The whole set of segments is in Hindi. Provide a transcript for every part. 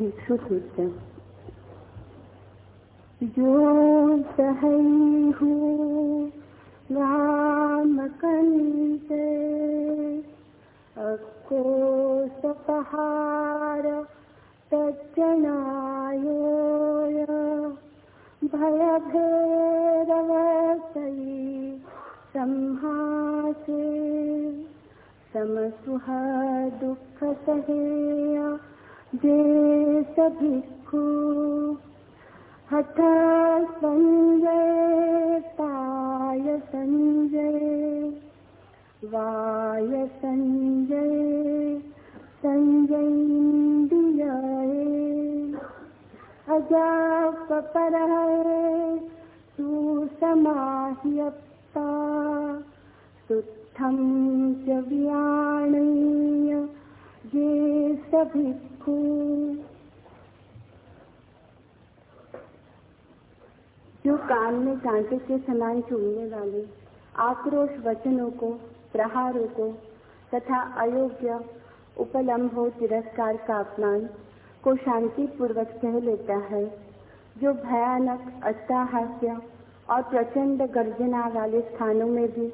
भिक्षु सूत्र जो सहई हो राम कंते अको सपहार तज्जनायो भय भेरवसई संहासे समसुह दुख सहेया जे सभिक्खु हठ संजय, पाय संजय, वाय संजय संजय अजाप पर सुसमाह्यप्ता सुत्थम च व्याणीय, ये जो कान में कांटे के समान चूमने वाले आक्रोश वचनों को, प्रहारों को, तथा अयोग्य उपलम्ब हो तिरस्कार का अपमान को शांति पूर्वक सह लेता है, जो भयानक अट्टाहास्य और प्रचंड गर्जना वाले स्थानों में भी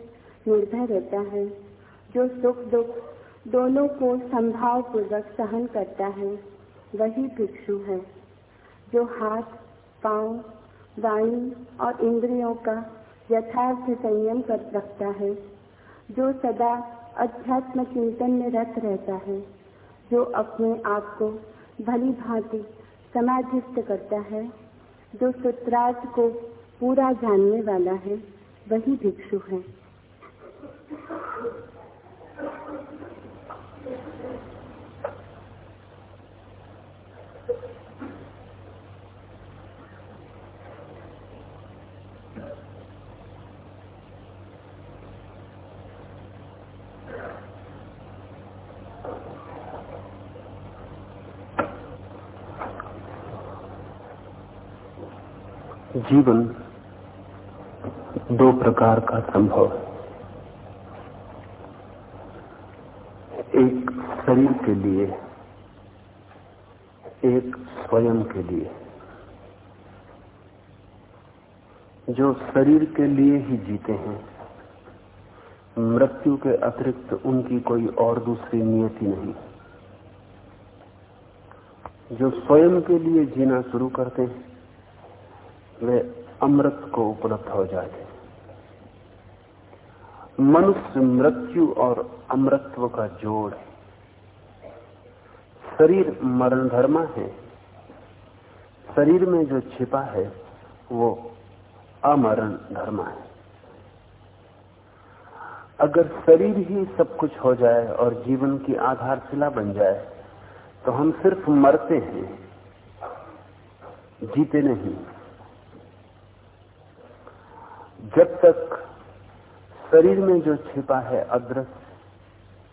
निर्भय रहता है, जो सुख दुख दोनों को संभाव पूर्वक सहन करता है। वही भिक्षु है, जो हाथ, पाँव, वाणी और इंद्रियों का यथार्थ संयम कर रखता है, जो सदा अध्यात्म चिंतन में रत रहता है, जो अपने आप को भली भांति समाधिस्थ करता है, जो सूत्रार्थ को पूरा जानने वाला है, वही भिक्षु है। जीवन दो प्रकार का संभव एक शरीर के लिए एक स्वयं के लिए। जो शरीर के लिए ही जीते हैं। मृत्यु के अतिरिक्त उनकी कोई और दूसरी नियति नहीं। जो स्वयं के लिए जीना शुरू करते हैं, वे अमृत को उपलब्ध हो जाते हैं। मनुष्य मृत्यु और अमृतत्व का जोड़ है। शरीर मरण धर्मा है। शरीर में जो छिपा है, वो अमरण धर्म है। अगर शरीर ही सब कुछ हो जाए और जीवन की आधारशिला बन जाए तो हम सिर्फ़ मरते हैं, जीते नहीं। जब तक शरीर में जो छिपा है अदृश्य,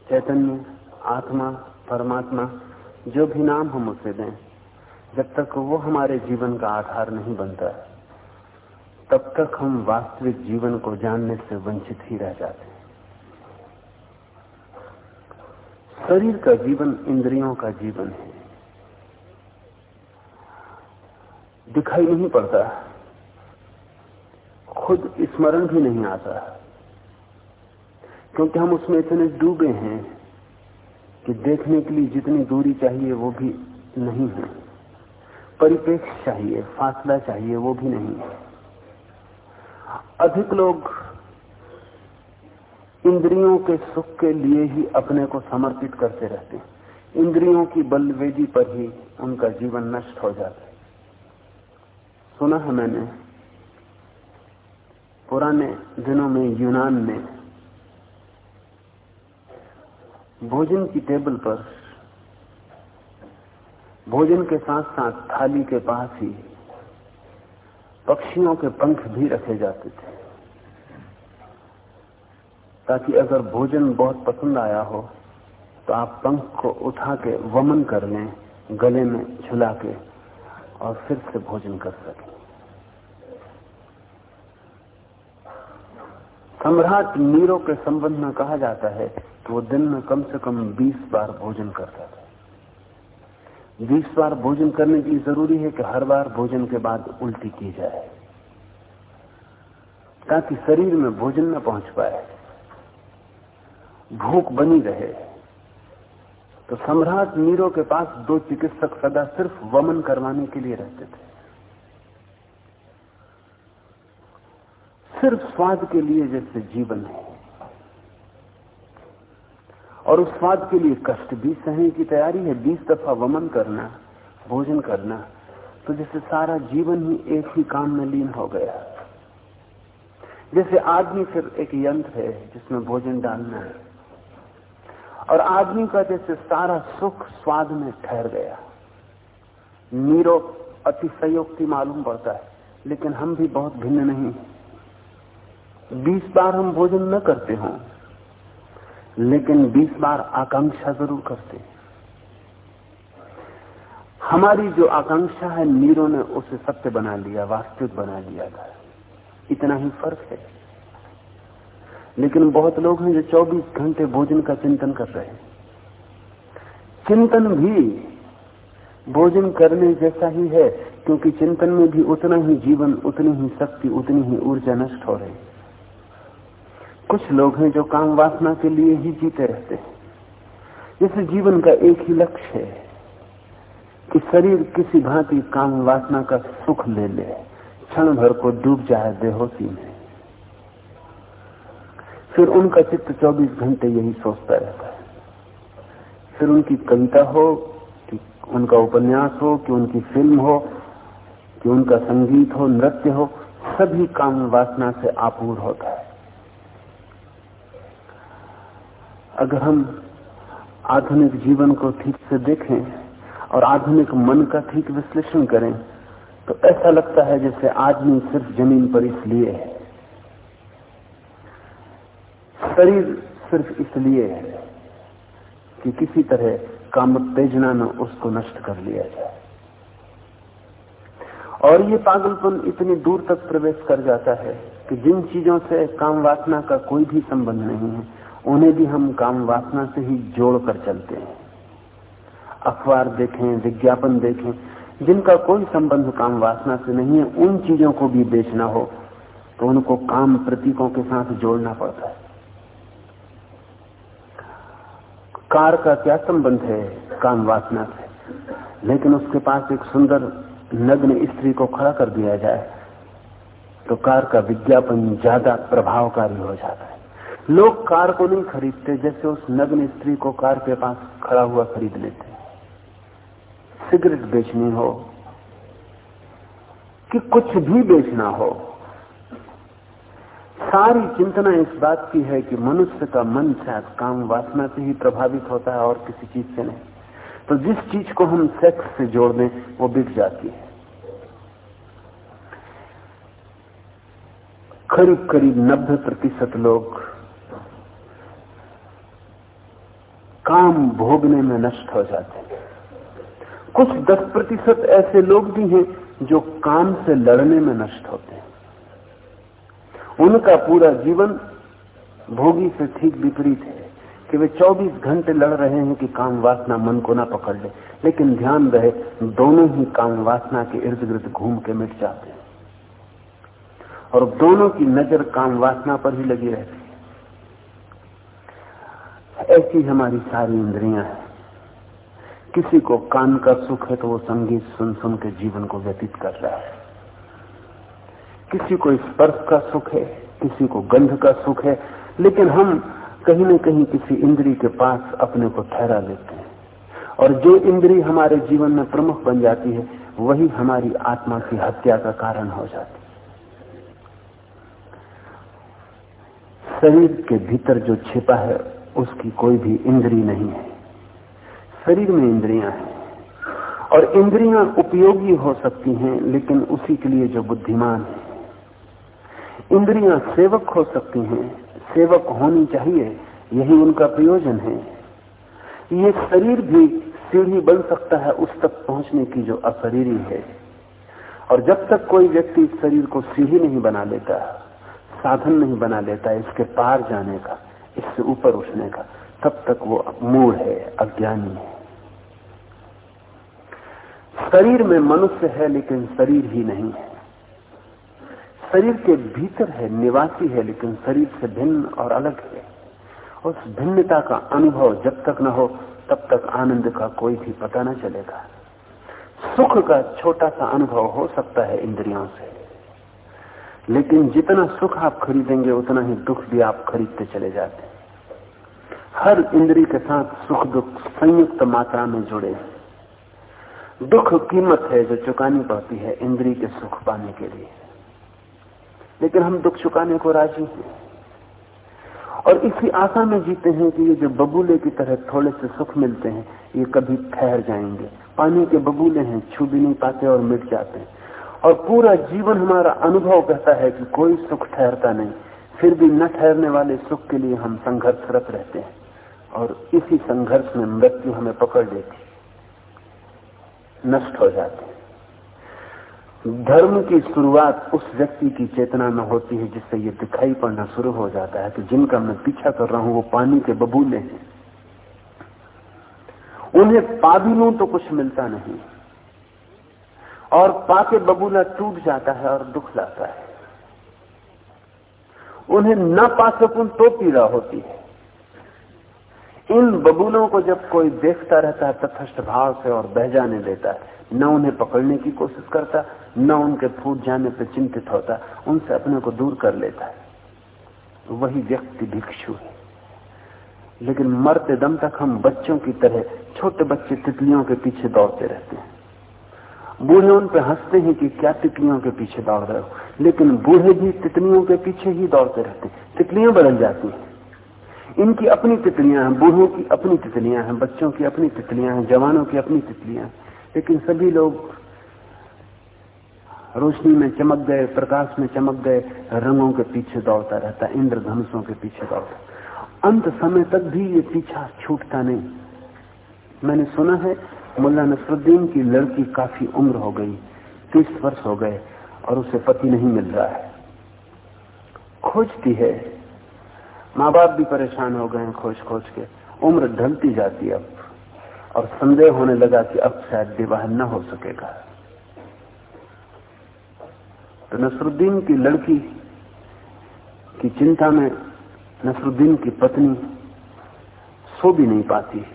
चैतन्य, आत्मा, परमात्मा, जो भी नाम हम उसे दें, जब तक वो हमारे जीवन का आधार नहीं बनता तब तक हम वास्तविक जीवन को जानने से वंचित ही रह जाते हैं। शरीर का जीवन इंद्रियों का जीवन है। दिखाई नहीं पड़ता। खुद स्मरण भी नहीं आता। क्योंकि हम उसमें इतने डूबे हैं कि देखने के लिए जितनी दूरी चाहिए वो भी नहीं है। परिप्रेक्ष्य चाहिए, फासला चाहिए वो भी नहीं है। अधिक लोग इंद्रियों के सुख के लिए ही अपने को समर्पित करते रहते हैं। इंद्रियों की बलवेदी पर ही उनका जीवन नष्ट हो जाता है। सुना है मैंने, पुराने दिनों में यूनान में भोजन की टेबल पर, भोजन के साथ साथ थाली के पास ही पक्षियों के पंख भी रखे जाते थे। ताकि अगर भोजन बहुत पसंद आया हो तो आप पंख को उठा के वमन कर लें, गले में झुला के और फिर से भोजन कर सकें। सम्राट नीरो के संबंध में कहा जाता है कि वो दिन में कम से कम 20 बार भोजन करता था। बीस बार भोजन करने की ज़रूरी है कि हर बार भोजन के बाद उल्टी की जाए, ताकि शरीर में भोजन न पहुँच पाए। भूख बनी रहे। तो सम्राट नीरो के पास दो चिकित्सक सदा सिर्फ़ वमन करवाने के लिए रहते थे। सिर्फ़ स्वाद के लिए जैसे जीवन है। और उस स्वाद के लिए कष्ट भी सहने की तैयारी है। बीस दफ़ा वमन करना, भोजन करना तो जैसे सारा जीवन ही एक ही काम में लीन हो गया। जैसे आदमी फिर एक यंत्र है जिसमें भोजन डालना है, और आदमी का जैसे सारा सुख स्वाद में ठहर गया। नीरो अति संयोक्ति मालूम पड़ता है, लेकिन हम भी बहुत भिन्न नहीं बीस बार हम भोजन न करते हों लेकिन बीस बार आकांक्षा ज़रूर करते हमारी जो आकांक्षा है, नीरो ने उसे सत्य बना लिया, वास्तविक बना लिया था। इतना ही फ़र्क है। लेकिन बहुत लोग हैं जो 24 घंटे भोजन का चिंतन कर रहे हैं। चिंतन भी भोजन करने जैसा ही है, क्योंकि चिंतन में भी उतना ही जीवन, उतनी ही शक्ति, उतनी ही ऊर्जा नष्ट हो रही कुछ लोग हैं जो काम वासना के लिए ही जीते रहते हैं। जैसे जीवन का एक ही लक्ष्य है कि शरीर किसी भांति काम वासना का सुख ले ले, क्षण भर को डूब जाए बेहोशी में। फिर उनका चित्त 24 घंटे यही सोचता रहता है। फिर उनकी कविता हो कि उनका उपन्यास हो, कि उनकी फ़िल्म हो, कि उनका संगीत हो, नृत्य हो, सभी काम वासना से आपूर्ण होता है। अगर हम आधुनिक जीवन को ठीक से देखें और आधुनिक मन का ठीक विश्लेषण करें तो ऐसा लगता है जैसे आदमी सिर्फ़ ज़मीन पर इसलिए है। शरीर सिर्फ़ इसलिए है कि किसी तरह काम उत्तेजना ने उसको नष्ट कर लिया जाए। और ये पागलपन इतनी दूर तक प्रवेश कर जाता है कि जिन चीज़ों से काम वासना का कोई भी संबंध नहीं है उन्हें भी हम काम वासना से ही जोड़कर चलते हैं। अखबार देखें, विज्ञापन देखें, जिनका कोई संबंध काम वासना से नहीं है, उन चीज़ों को भी बेचना हो तो उनको काम प्रतीकों के साथ जोड़ना पड़ता है। कार का क्या संबंध है? काम वासना से। लेकिन उसके पास एक सुंदर नग्न स्त्री को खड़ा कर दिया जाए तो कार का विज्ञापन ज़्यादा प्रभावकारी हो जाता है। लोग कार को नहीं खरीदते, जैसे उस नग्न स्त्री को कार के पास खड़ा हुआ खरीद लेते। सिगरेट बेचनी हो, कि कुछ भी बेचना हो। सारी चिंतना इस बात की है कि मनुष्य का मन शायद काम वासना से ही प्रभावित होता है और किसी चीज़ से नहीं। तो जिस चीज़ को हम सेक्स से जोड़ दें, वो बिक जाती है। करीब करीब नब्बे प्रतिशत लोग काम भोगने में नष्ट हो जाते हैं। कुछ दस प्रतिशत ऐसे लोग भी हैं जो काम से लड़ने में नष्ट होते हैं। उनका पूरा जीवन भोगी से ठीक विपरीत है कि वे 24 घंटे लड़ रहे हैं कि काम वासना मन को ना पकड़ ले, लेकिन ध्यान रहे, दोनों ही काम वासना के इर्द गिर्द घूम के मिट जाते हैं। और दोनों की नज़र काम वासना पर ही लगी रहती ऐसी हमारी सारी इंद्रियाँ हैं। किसी को कान का सुख है तो वो संगीत सुन सुन के जीवन को व्यतीत कर रहा है। किसी को स्पर्श का सुख है, किसी को गंध का सुख है, लेकिन हम कहीं न कहीं किसी इंद्री के पास अपने को ठहरा लेते हैं। और जो इंद्री हमारे जीवन में प्रमुख बन जाती है, वही हमारी आत्मा की हत्या का कारण हो जाती है। शरीर के भीतर जो छिपा है उसकी कोई भी इंद्री नहीं है। शरीर में इंद्रियाँ हैं। और इंद्रियाँ उपयोगी हो सकती हैं, लेकिन उसी के लिए जो बुद्धिमान है। इंद्रियाँ सेवक हो सकती हैं। सेवक होनी चाहिए, यही उनका प्रयोजन है। ये शरीर भी सीढ़ी बन सकता है उस तक पहुँचने की जो अशरीरी है। और जब तक कोई व्यक्ति शरीर को सीढ़ी नहीं बना लेता, साधन नहीं बना लेता, इसके पार जाने का इससे ऊपर उठने का, तब तक वो मूल है, अज्ञानी है। शरीर में मनुष्य है, लेकिन शरीर ही नहीं है। शरीर के भीतर है, निवासी है, लेकिन शरीर से भिन्न और अलग है। उस भिन्नता का अनुभव जब तक न हो, तब तक आनंद का कोई भी पता न चलेगा। सुख का छोटा सा अनुभव हो सकता है इंद्रियों से। लेकिन जितना सुख आप खरीदेंगे, उतना ही दुख भी आप खरीदते चले जाते हर इंद्री के साथ सुख दुख संयुक्त मात्रा में जुड़े दुख कीमत है जो चुकानी पड़ती है इंद्री के सुख पाने के लिए। लेकिन हम दुख चुकाने को राज़ी हैं। और इसी आशा में जीते हैं कि ये जो बबूले की तरह थोड़े से सुख मिलते हैं, ये कभी ठहर जाएँगे। पानी के बबूले हैं, छू भी नहीं पाते और मिट जाते हैं। और पूरा जीवन हमारा अनुभव कहता है कि कोई सुख ठहरता नहीं। फिर भी न ठहरने वाले सुख के लिए हम संघर्षरत रहते हैं और इसी संघर्ष में मृत्यु हमें पकड़ लेती नष्ट हो जाती धर्म की शुरुआत उस व्यक्ति की चेतना में होती है जिससे ये दिखाई पड़ना शुरू हो जाता है। कि जिनका मैं पीछा कर रहा हूँ वो पानी के बबूले हैं। उन्हें पा भी लू तो कुछ मिलता नहीं। और पाके बबूला टूट जाता है और दुख लाता है। उन्हें न पा सकूँ तो पीड़ा होती है। इन बबूलों को जब कोई देखता रहता है तथस्थ भाव से और बह जाने देता है। न उन्हें पकड़ने की कोशिश करता, न उनके फूट जाने पर चिंतित होता, उनसे अपने को दूर कर लेता है। वही व्यक्ति भिक्षु है। लेकिन मरते दम तक हम बच्चों की तरह, छोटे बच्चे तितलियों के पीछे दौड़ते रहते हैं। बूढ़े उन पे हँसते हैं कि क्या तितलियों के पीछे दौड़ रहे हो? लेकिन बूढ़े भी तितलियों के पीछे ही दौड़ते रहते हैं। तितलियाँ बदल जाती हैं। इनकी अपनी तितलियाँ हैं, बूढ़ों की अपनी तितलियाँ हैं, बच्चों की अपनी तितलियाँ हैं, जवानों की अपनी तितलियाँ लेकिन सभी लोग रोशनी में चमक गए, प्रकाश में चमक गए, रंगों के पीछे दौड़ता रहता, इंद्रधनुषों के पीछे दौड़ता। अंत समय तक भी ये पीछा छूटता नहीं। मैंने सुना है मुल्ला नसरुद्दीन की लड़की काफ़ी उम्र हो गई, तीस वर्ष हो गए और उसे पति नहीं मिल रहा है। खोजती है। माँ बाप भी परेशान हो गए खोज खोज के। उम्र ढलती जाती अब और संदेह होने लगा कि अब शायद विवाह न हो सकेगा। तो नसरुद्दीन की लड़की की चिंता में नसरुद्दीन की पत्नी सो भी नहीं पाती।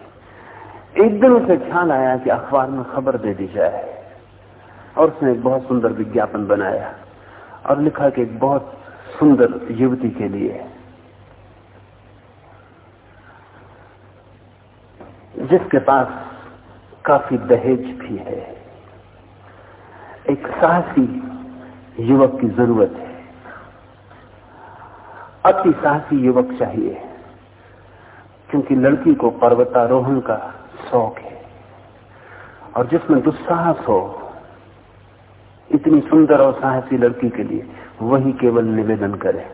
एक दिन उसे ख्याल आया कि अखबार में खबर दे दी जाए। और उसने एक बहुत सुंदर विज्ञापन बनाया और लिखा कि एक बहुत सुंदर युवती के लिए। जिसके पास काफ़ी दहेज भी है। एक साहसी युवक की ज़रूरत है। अति साहसी युवक चाहिए, क्योंकि लड़की को पर्वतारोहण का शौक है और जिसमें दुस्साहस हो, इतनी सुंदर और साहसी लड़की के लिए वही केवल निवेदन करे।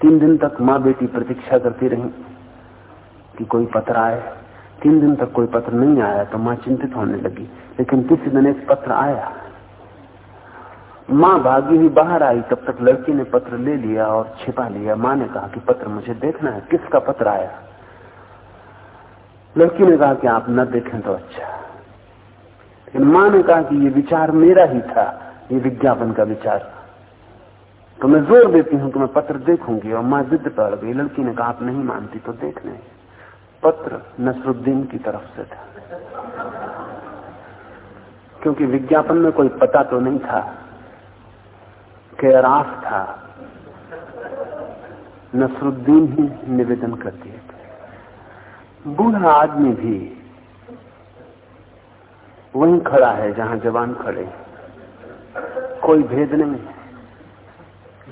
तीन दिन तक माँ बेटी प्रतीक्षा करती रही कि कोई पत्र आए। तीन दिन तक कोई पत्र नहीं आया तो माँ चिंतित होने लगी, लेकिन किसी दिन एक पत्र आया? माँ भागी हुई बाहर आई, तब तक लड़की ने पत्र ले लिया और छिपा लिया। माँ ने कहा कि पत्र मुझे देखना है। किसका पत्र आया? लड़की ने कहा कि आप न देखें तो अच्छा। लेकिन माँ ने कहा कि ये विचार मेरा ही था, ये विज्ञापन का विचार। तो मैं ज़ोर देती हूँ कि मैं पत्र देखूँगी और माँ जिद पड़ गई। लड़की ने कहा, आप नहीं मानती तो देख देखने पत्र नसरुद्दीन की तरफ़ से था। क्योंकि विज्ञापन में कोई पता तो नहीं था कैराफ था। नसरुद्दीन ही निवेदन करती थे बूढ़ा आदमी भी वहीं खड़ा है जहाँ जवान खड़े। कोई भेद नहीं।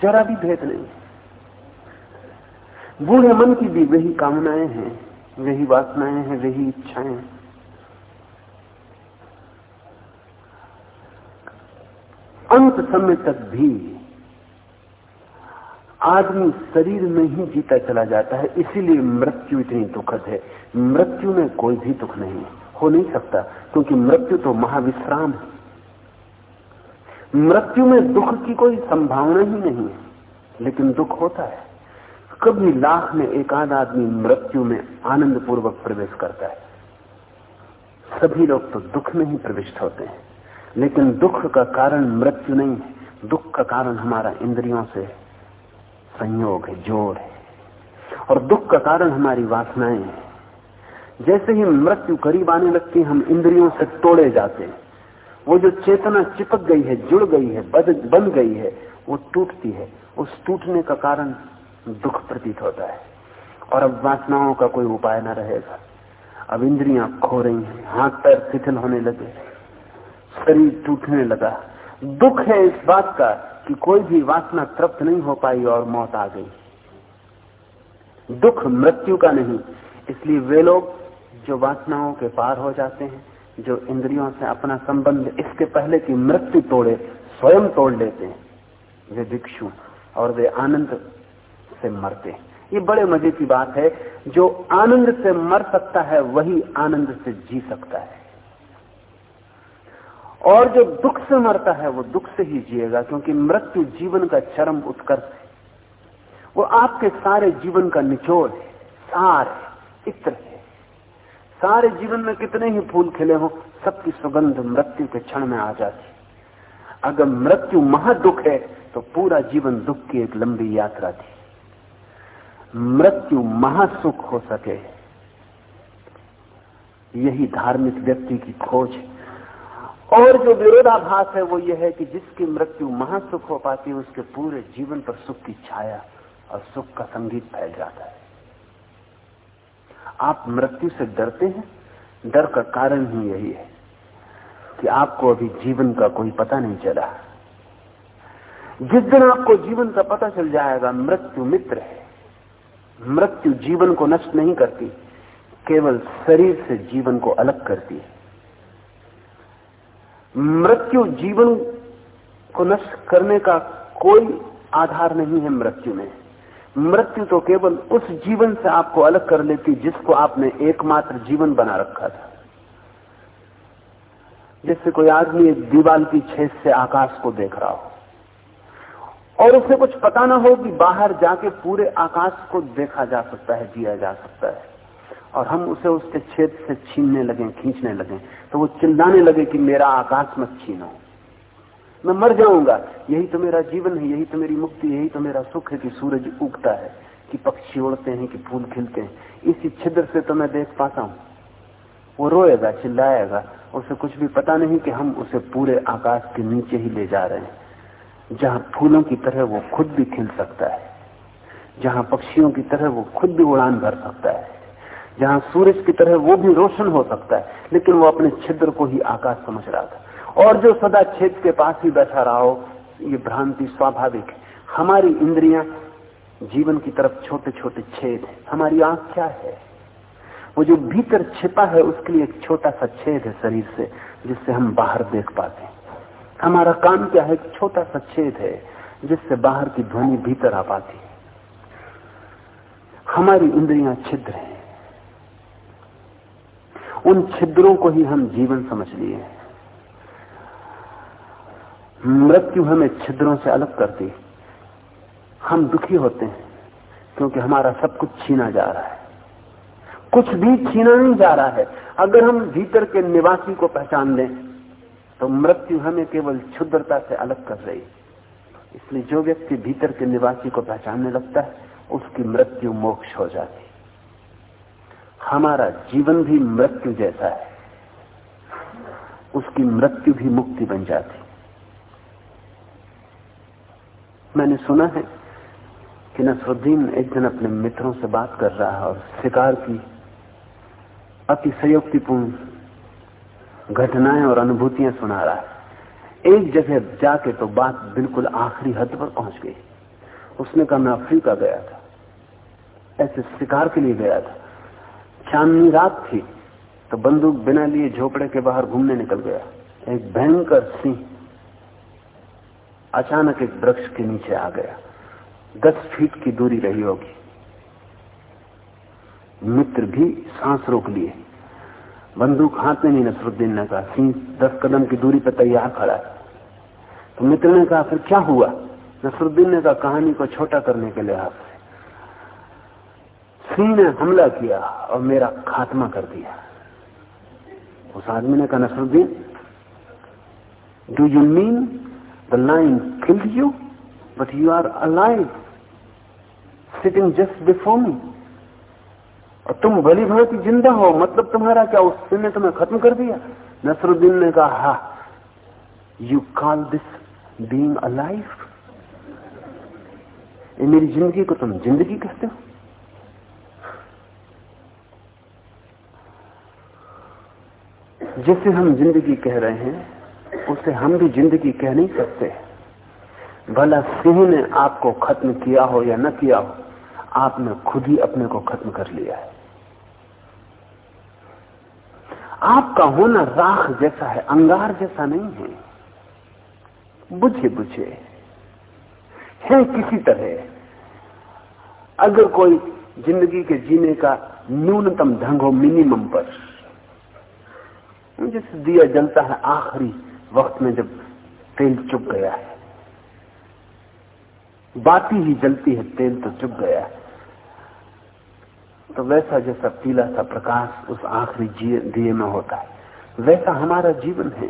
जरा भी भेद नहीं। बूढ़े मन की भी वही कामनाएँ हैं, वही वासनाएँ हैं, वही इच्छाएँ अंत समय तक भी आदमी शरीर में ही जीता चला जाता है, इसीलिए मृत्यु इतनी दुखद है। मृत्यु में कोई भी दुख नहीं, हो नहीं सकता, क्योंकि मृत्यु तो महाविश्राम है। मृत्यु में दुख की कोई संभावना ही नहीं है, लेकिन दुख होता है। कभी लाख में एक आध आदमी मृत्यु में आनंद पूर्वक प्रवेश करता है। सभी लोग तो दुख में ही प्रविष्ट होते हैं, लेकिन दुख का कारण मृत्यु नहीं है। दुख का कारण हमारा इंद्रियों से संयोग है, जोड़ है। और दुख का कारण हमारी वासनाएँ हैं। जैसे ही मृत्यु करीब आने लगती, हम इंद्रियों से तोड़े जाते हैं। वो जो चेतना चिपक गई है, जुड़ गई है बन गई है, वो टूटती है। उस टूटने का कारण दुख प्रतीत होता है। और अब वासनाओं का कोई उपाय न रहेगा। अब इंद्रियाँ खो रही हैं, हाथ पैर शिथिल होने लगे। शरीर टूटने लगा। दुख है इस बात का कि कोई भी वासना तृप्त नहीं हो पाई और मौत आ गई। दुख मृत्यु का नहीं। इसलिए वे लोग जो वासनाओं के पार हो जाते हैं, जो इंद्रियों से अपना संबंध इसके पहले की मृत्यु तोड़े, स्वयं तोड़ लेते हैं। वे भिक्षु और वे आनंद से मरते हैं। ये बड़े मज़े की बात है, जो आनंद से मर सकता है, वही आनंद से जी सकता है। और जो दुख से मरता है, वो दुख से ही जिएगा, क्योंकि मृत्यु जीवन का चरम उत्कर्ष है। वो आपके सारे जीवन का निचोड़ है, सार है, इत्र है। सारे जीवन में कितने ही फूल खिले हो, सबकी सुगंध मृत्यु के क्षण में आ जाती अगर मृत्यु महादुख है तो पूरा जीवन दुख की एक लंबी यात्रा थी। मृत्यु महासुख हो सके। यही धार्मिक व्यक्ति की खोज है। और जो विरोधाभास है वो यह है कि जिसकी मृत्यु महासुख हो पाती है, उसके पूरे जीवन पर सुख की छाया और सुख का संगीत फैल जाता है। आप मृत्यु से डरते हैं। डर का कारण ही यही है कि आपको अभी जीवन का कोई पता नहीं चला। जिस दिन आपको जीवन का पता चल जाएगा, मृत्यु मित्र है। मृत्यु जीवन को नष्ट नहीं करती, केवल शरीर से जीवन को अलग करती है। मृत्यु जीवन को नष्ट करने का कोई आधार नहीं है मृत्यु में। मृत्यु तो केवल उस जीवन से आपको अलग कर लेती जिसको आपने एकमात्र जीवन बना रखा था। जैसे कोई आदमी एक दीवाल की छेद से आकाश को देख रहा हो, और उसे कुछ पता ना हो कि बाहर जाके पूरे आकाश को देखा जा सकता है जिया जा सकता है, और हम उसे उसके छेद से छीनने लगे, खींचने लगे। तो वो चिल्लाने लगे कि मेरा आकाश मत छीनो। मैं मर जाऊँगा। यही तो मेरा जीवन है, यही तो मेरी मुक्ति यही तो मेरा सुख है कि सूरज उगता है, कि पक्षी उड़ते हैं, कि फूल खिलते हैं। इसी छिद्र से तो मैं देख पाता हूँ। वो रोएगा, चिल्लाएगा, उसे कुछ भी पता नहीं कि हम उसे पूरे आकाश के नीचे ही ले जा रहे हैं। जहाँ फूलों की तरह वो खुद भी खिल सकता है, जहाँ पक्षियों की तरह वो खुद भी उड़ान भर सकता है। जहाँ सूरज की तरह वो भी रोशन हो सकता है, लेकिन वो अपने छिद्र को ही आकाश समझ रहा था। और जो सदा छेद के पास ही बैठा रहा हो, ये भ्रांति स्वाभाविक है। हमारी इंद्रियाँ जीवन की तरफ़ छोटे छोटे छेद है। हमारी आँख क्या है? वो जो भीतर छिपा है, उसके लिए एक छोटा सा छेद है शरीर से, जिससे हम बाहर देख पाते हैं। हमारा काम क्या है? छोटा सा छेद है, जिससे बाहर की ध्वनि भीतर आ पाती है। हमारी इंद्रियाँ छिद्र हैं। उन छिद्रों को ही हम जीवन समझ लिए मृत्यु हमें छिद्रों से अलग करती हम दुखी होते हैं क्योंकि हमारा सब कुछ छीना जा रहा है। कुछ भी छीना नहीं जा रहा है। अगर हम भीतर के निवासी को पहचान लें तो मृत्यु हमें केवल क्षुद्रता से अलग कर रही इसलिए जो व्यक्ति भीतर के निवासी को पहचानने लगता है, उसकी मृत्यु मोक्ष हो जाती हमारा जीवन भी मृत्यु जैसा है। उसकी मृत्यु भी मुक्ति बन जाती। मैंने सुना है कि नसरुद्दीन एक दिन अपने मित्रों से बात कर रहा है और शिकार की अति संयुक्तिपूर्ण घटनाएँ और अनुभूतियाँ सुना रहा है। एक जगह जाके तो बात बिल्कुल आखिरी हद पर पहुँच गई। उसने कहा, मैं अफ्रीका गया था। ऐसे शिकार के लिए गया था। चांदनी रात थी तो बंदूक बिना लिए झोपड़े के बाहर घूमने निकल गया। एक भयंकर सिंह अचानक एक वृक्ष के नीचे आ गया। दस फीट की दूरी रही होगी। मित्र भी सांस रोक लिए। बंदूक हाथ में नहीं, नसरुद्दीन ने कहा, सिंह, दस कदम की दूरी पर तैयार खड़ा है। तो मित्र ने कहा, फिर क्या हुआ? नसरुद्दीन ने कहा, कहानी को छोटा करने के से सिंह ने हमला किया और मेरा खात्मा कर दिया। उस आदमी ने कहा, Nasruddin do you mean the lion killed you but you are alive sitting just before me और तुम भली भांति ज़िंदा हो मतलब तुम्हारा क्या उस उसने तुम्हें खत्म कर दिया? नसरुद्दीन ने कहा, हा you call this being alive ये मेरी ज़िंदगी को तुम ज़िंदगी कहते हो? जिसे हम ज़िंदगी कह रहे हैं, उसे हम भी ज़िंदगी कह नहीं सकते। भला सिंह ने आपको खत्म किया हो या न किया हो, आपने खुद ही अपने को खत्म कर लिया है। आपका होना राख जैसा है, अंगार जैसा नहीं है। बुझे बुझे। है किसी तरह। अगर कोई ज़िंदगी के जीने का न्यूनतम ढंग हो मिनिमम पर जैसे दिया जलता है आखिरी वक्त में जब तेल चुप गया है। बाती ही जलती है, तेल तो चुप गया है। तो वैसा जैसा पीला सा प्रकाश उस आखिरी दिए में होता है। वैसा हमारा जीवन है।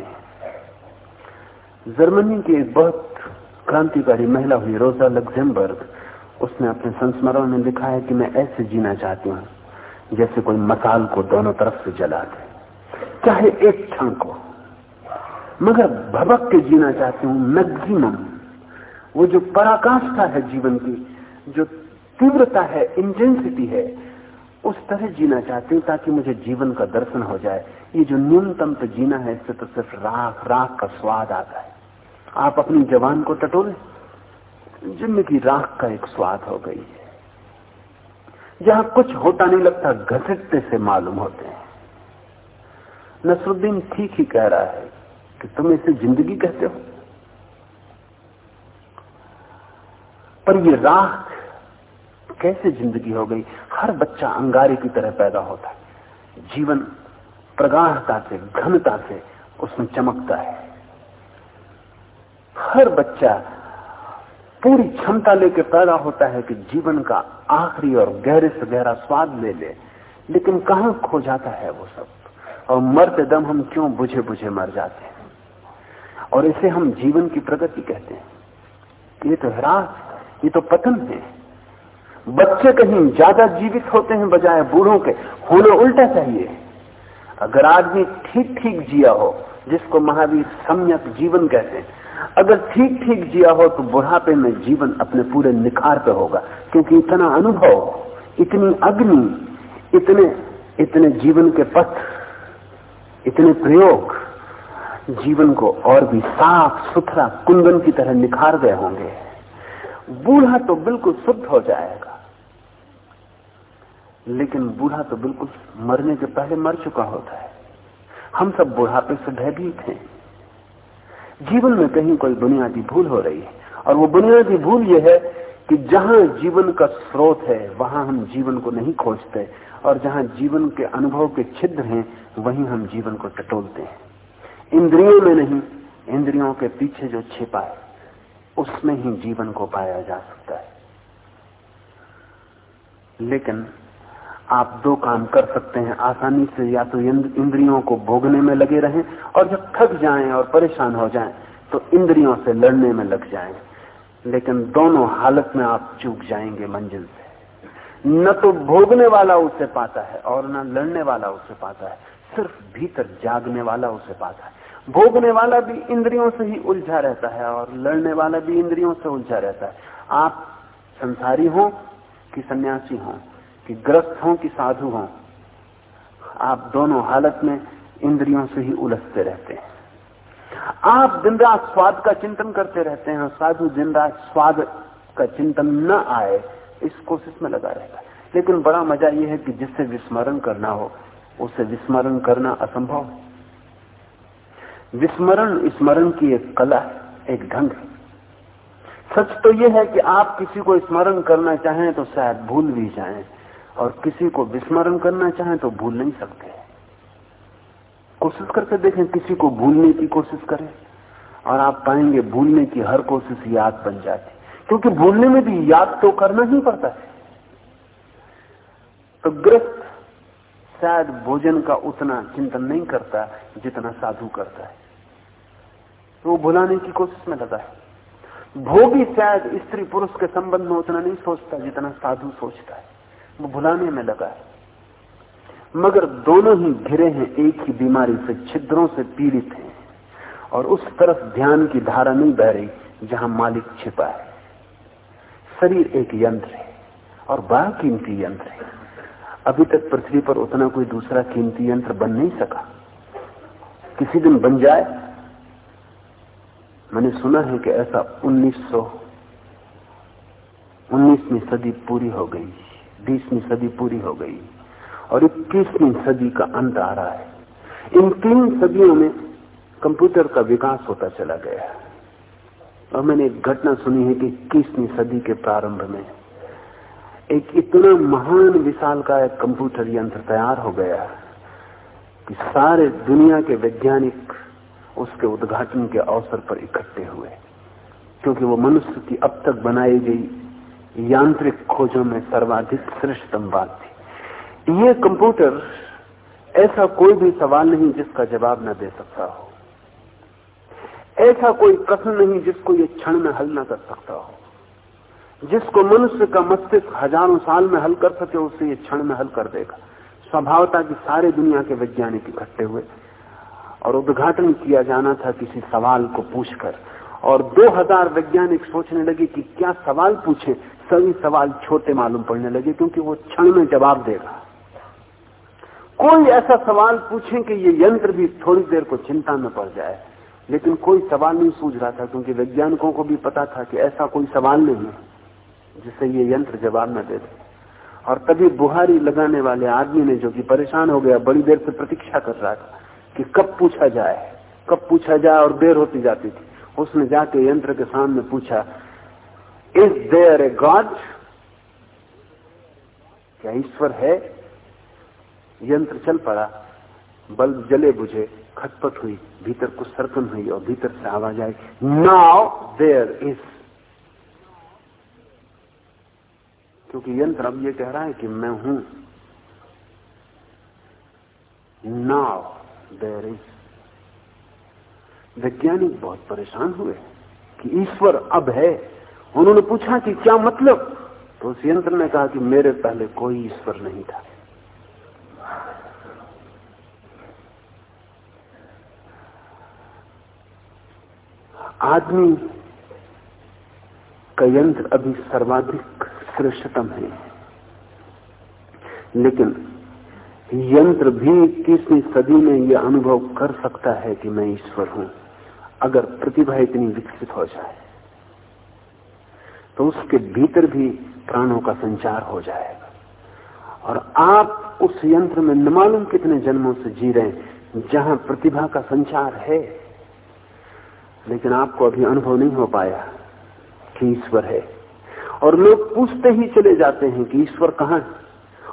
जर्मनी की एक बहुत क्रांतिकारी महिला हुई, रोजा लग्जेमबर्ग, उसने अपने संस्मरण में लिखा है कि मैं ऐसे जीना चाहती हूँ जैसे कोई मसाल को दोनों तरफ़ से जला दे। चाहे एक क्षण को। मगर भबक के जीना चाहती हूँ मैक्सिमम। वो जो पराकाष्ठा है जीवन की, जो तीव्रता है इंटेंसिटी है, उस तरह जीना चाहती हूँ ताकि मुझे जीवन का दर्शन हो जाए। ये जो न्यूनतम पे जीना है, इससे तो सिर्फ़ राख राख का स्वाद आता है। आप अपनी जवान को टटोले। ज़िंदगी राख का एक स्वाद हो गई है। जहाँ कुछ होता नहीं लगता, घसीटते से मालूम होते हैं। नसरुद्दीन ठीक ही कह रहा है कि तुम इसे ज़िंदगी कहते हो। पर ये राख कैसे ज़िंदगी हो गई? हर बच्चा अंगारे की तरह पैदा होता है। जीवन प्रगाढ़ता से, घनता से उसमें चमकता है। हर बच्चा पूरी क्षमता लेके पैदा होता है कि जीवन का आखिरी और गहरे से गहरा स्वाद ले ले, लेकिन कहाँ खो जाता है वो सब? और मरते दम हम क्यों बुझे बुझे मर जाते हैं? और इसे हम जीवन की प्रगति कहते हैं। ये तो ह्रास ये तो पतन है। बच्चे कहीं ज़्यादा जीवित होते हैं बजाय बूढ़ों के, होना उल्टा चाहिए। अगर आदमी ठीक ठीक जिया हो, जिसको महावीर सम्यक जीवन कहते हैं, अगर ठीक ठीक जिया हो तो बुढ़ापे में जीवन अपने पूरे निखार पे होगा, क्योंकि इतना अनुभव, इतनी अग्नि, इतने इतने जीवन के पथ इतने प्रयोग जीवन को और भी साफ़ सुथरा कुंदन की तरह निखार गए होंगे। बूढ़ा तो बिल्कुल शुद्ध हो जाएगा। लेकिन बूढ़ा तो बिल्कुल मरने के पहले मर चुका होता है। हम सब बुढ़ापे से भयभीत हैं। जीवन में कहीं कोई बुनियादी भूल हो रही है। और वो बुनियादी भूल यह है कि जहाँ जीवन का स्रोत है, वहाँ हम जीवन को नहीं खोजते और जहाँ जीवन के अनुभव के छिद्र हैं, वहीं हम जीवन को टटोलते हैं। इंद्रियों में नहीं, इंद्रियों के पीछे जो छिपा है, उसमें ही जीवन को पाया जा सकता है। लेकिन आप दो काम कर सकते हैं, आसानी से या तो इंद्रियों को भोगने में लगे रहें और जब थक जाएँ और परेशान हो जाएँ तो इंद्रियों से लड़ने में लग जाएँ। लेकिन दोनों हालत में आप चूक जाएँगे मंजिल से। न तो भोगने वाला उसे पाता है और न लड़ने वाला उसे पाता है, सिर्फ़ भीतर जागने वाला उसे पाता है। भोगने वाला भी इंद्रियों से ही उलझा रहता है और लड़ने वाला भी इंद्रियों से उलझा रहता है। आप संसारी हो कि सन्यासी हो, कि ग्रस्त हो कि साधु हो, आप दोनों हालत में इंद्रियों से ही उलझते रहते हैं। आप दिन रात स्वाद का चिंतन करते रहते हैं, साधु दिन रात स्वाद का चिंतन न आए, इस कोशिश में लगा रहता है। लेकिन बड़ा मज़ा यह है कि जिससे विस्मरण करना हो उसे विस्मरण करना असंभव है। विस्मरण, स्मरण की एक कला है, एक ढंग है। सच तो यह है कि आप किसी को स्मरण करना चाहें तो शायद भूल भी जाएँ, और किसी को विस्मरण करना चाहें तो भूल नहीं सकते। कोशिश करके देखें, किसी को भूलने की कोशिश करें और आप पाएँगे भूलने की हर कोशिश याद बन जाती। क्योंकि भूलने में भी याद तो करना ही पड़ता है। तो ग्रस्त शायद भोजन का उतना चिंतन नहीं करता जितना साधु करता है। तो वो भुलाने की कोशिश में लगा है। भोगी शायद स्त्री पुरुष के संबंध में उतना नहीं सोचता जितना साधु सोचता है। वो भुलाने में लगा है। मगर दोनों ही घिरे हैं, एक ही बीमारी से, छिद्रों से पीड़ित हैं। और उस तरफ़ ध्यान की धारा नहीं बह रही, जहाँ मालिक छिपा है। शरीर एक यंत्र है, और बड़ा कीमती यंत्र है। अभी तक पृथ्वी पर उतना कोई दूसरा कीमती यंत्र बन नहीं सका। किसी दिन बन जाए। मैंने सुना है कि ऐसा 1900 19वीं सदी पूरी हो गई 20वीं सदी पूरी हो गई। और इक्कीसवीं सदी का अंत आ रहा है। इन तीन सदियों में कंप्यूटर का विकास होता चला गया है। और मैंने एक घटना सुनी है कि इक्कीसवीं सदी के प्रारंभ में एक इतना महान, विशाल का एक कंप्यूटर यंत्र तैयार हो गया कि सारे दुनिया के वैज्ञानिक उसके उद्घाटन के अवसर पर इकट्ठे हुए। क्योंकि वो मनुष्य की अब तक बनाई गई यांत्रिक खोजों में सर्वाधिक श्रेष्ठतम बात थी। ये कंप्यूटर ऐसा कोई भी सवाल नहीं जिसका जवाब न दे सकता हो। ऐसा कोई प्रश्न नहीं जिसको ये क्षण में हल ना कर सकता हो। जिसको मनुष्य का मस्तिष्क हज़ारों साल में हल कर सके, उसे ये क्षण में हल कर देगा। स्वभावता की सारे दुनिया के वैज्ञानिक इकट्ठे हुए और उद्घाटन किया जाना था किसी सवाल को पूछकर। और 2000 वैज्ञानिक सोचने लगे कि क्या सवाल पूछे, सभी सवाल छोटे मालूम पड़ने लगे, क्योंकि वो क्षण में जवाब देगा। कोई ऐसा सवाल पूछे कि ये यंत्र भी थोड़ी देर को चिंता में पड़ जाए। लेकिन कोई सवाल नहीं सूझ रहा था, क्योंकि वैज्ञानिकों को भी पता था कि ऐसा कोई सवाल नहीं है, जिससे ये यंत्र जवाब न दे दे। और तभी बुहारी लगाने वाले आदमी ने जो कि परेशान हो गया, बड़ी देर से प्रतीक्षा कर रहा था कि कब पूछा जाए, कब पूछा जाए और देर होती जाती थी। उसने जाके यंत्र के सामने पूछा इज़ देयर ए गॉड क्या ईश्वर है? यंत्र चल पड़ा। बल्ब जले बुझे, खटपट हुई, भीतर कुछ सरकन हुई और भीतर से आवाज़ आई नाउ देयर इज़ क्योंकि यंत्र अब ये कह रहा है कि मैं हूँ। नाउ देयर इज़ वैज्ञानिक बहुत परेशान हुए कि ईश्वर अब है। उन्होंने पूछा कि क्या मतलब? तो उस यंत्र ने कहा कि मेरे पहले कोई ईश्वर नहीं था। आदमी का यंत्र अभी सर्वाधिक श्रेष्ठतम है। लेकिन यंत्र भी किसी सदी में यह अनुभव कर सकता है कि मैं ईश्वर हूँ, अगर प्रतिभा इतनी विकसित हो जाए तो उसके भीतर भी प्राणों का संचार हो जाएगा। और आप उस यंत्र में न मालूम कितने जन्मों से जी रहे हैं, जहाँ प्रतिभा का संचार है। लेकिन आपको अभी अनुभव नहीं हो पाया कि ईश्वर है। और लोग पूछते ही चले जाते हैं कि ईश्वर कहाँ है?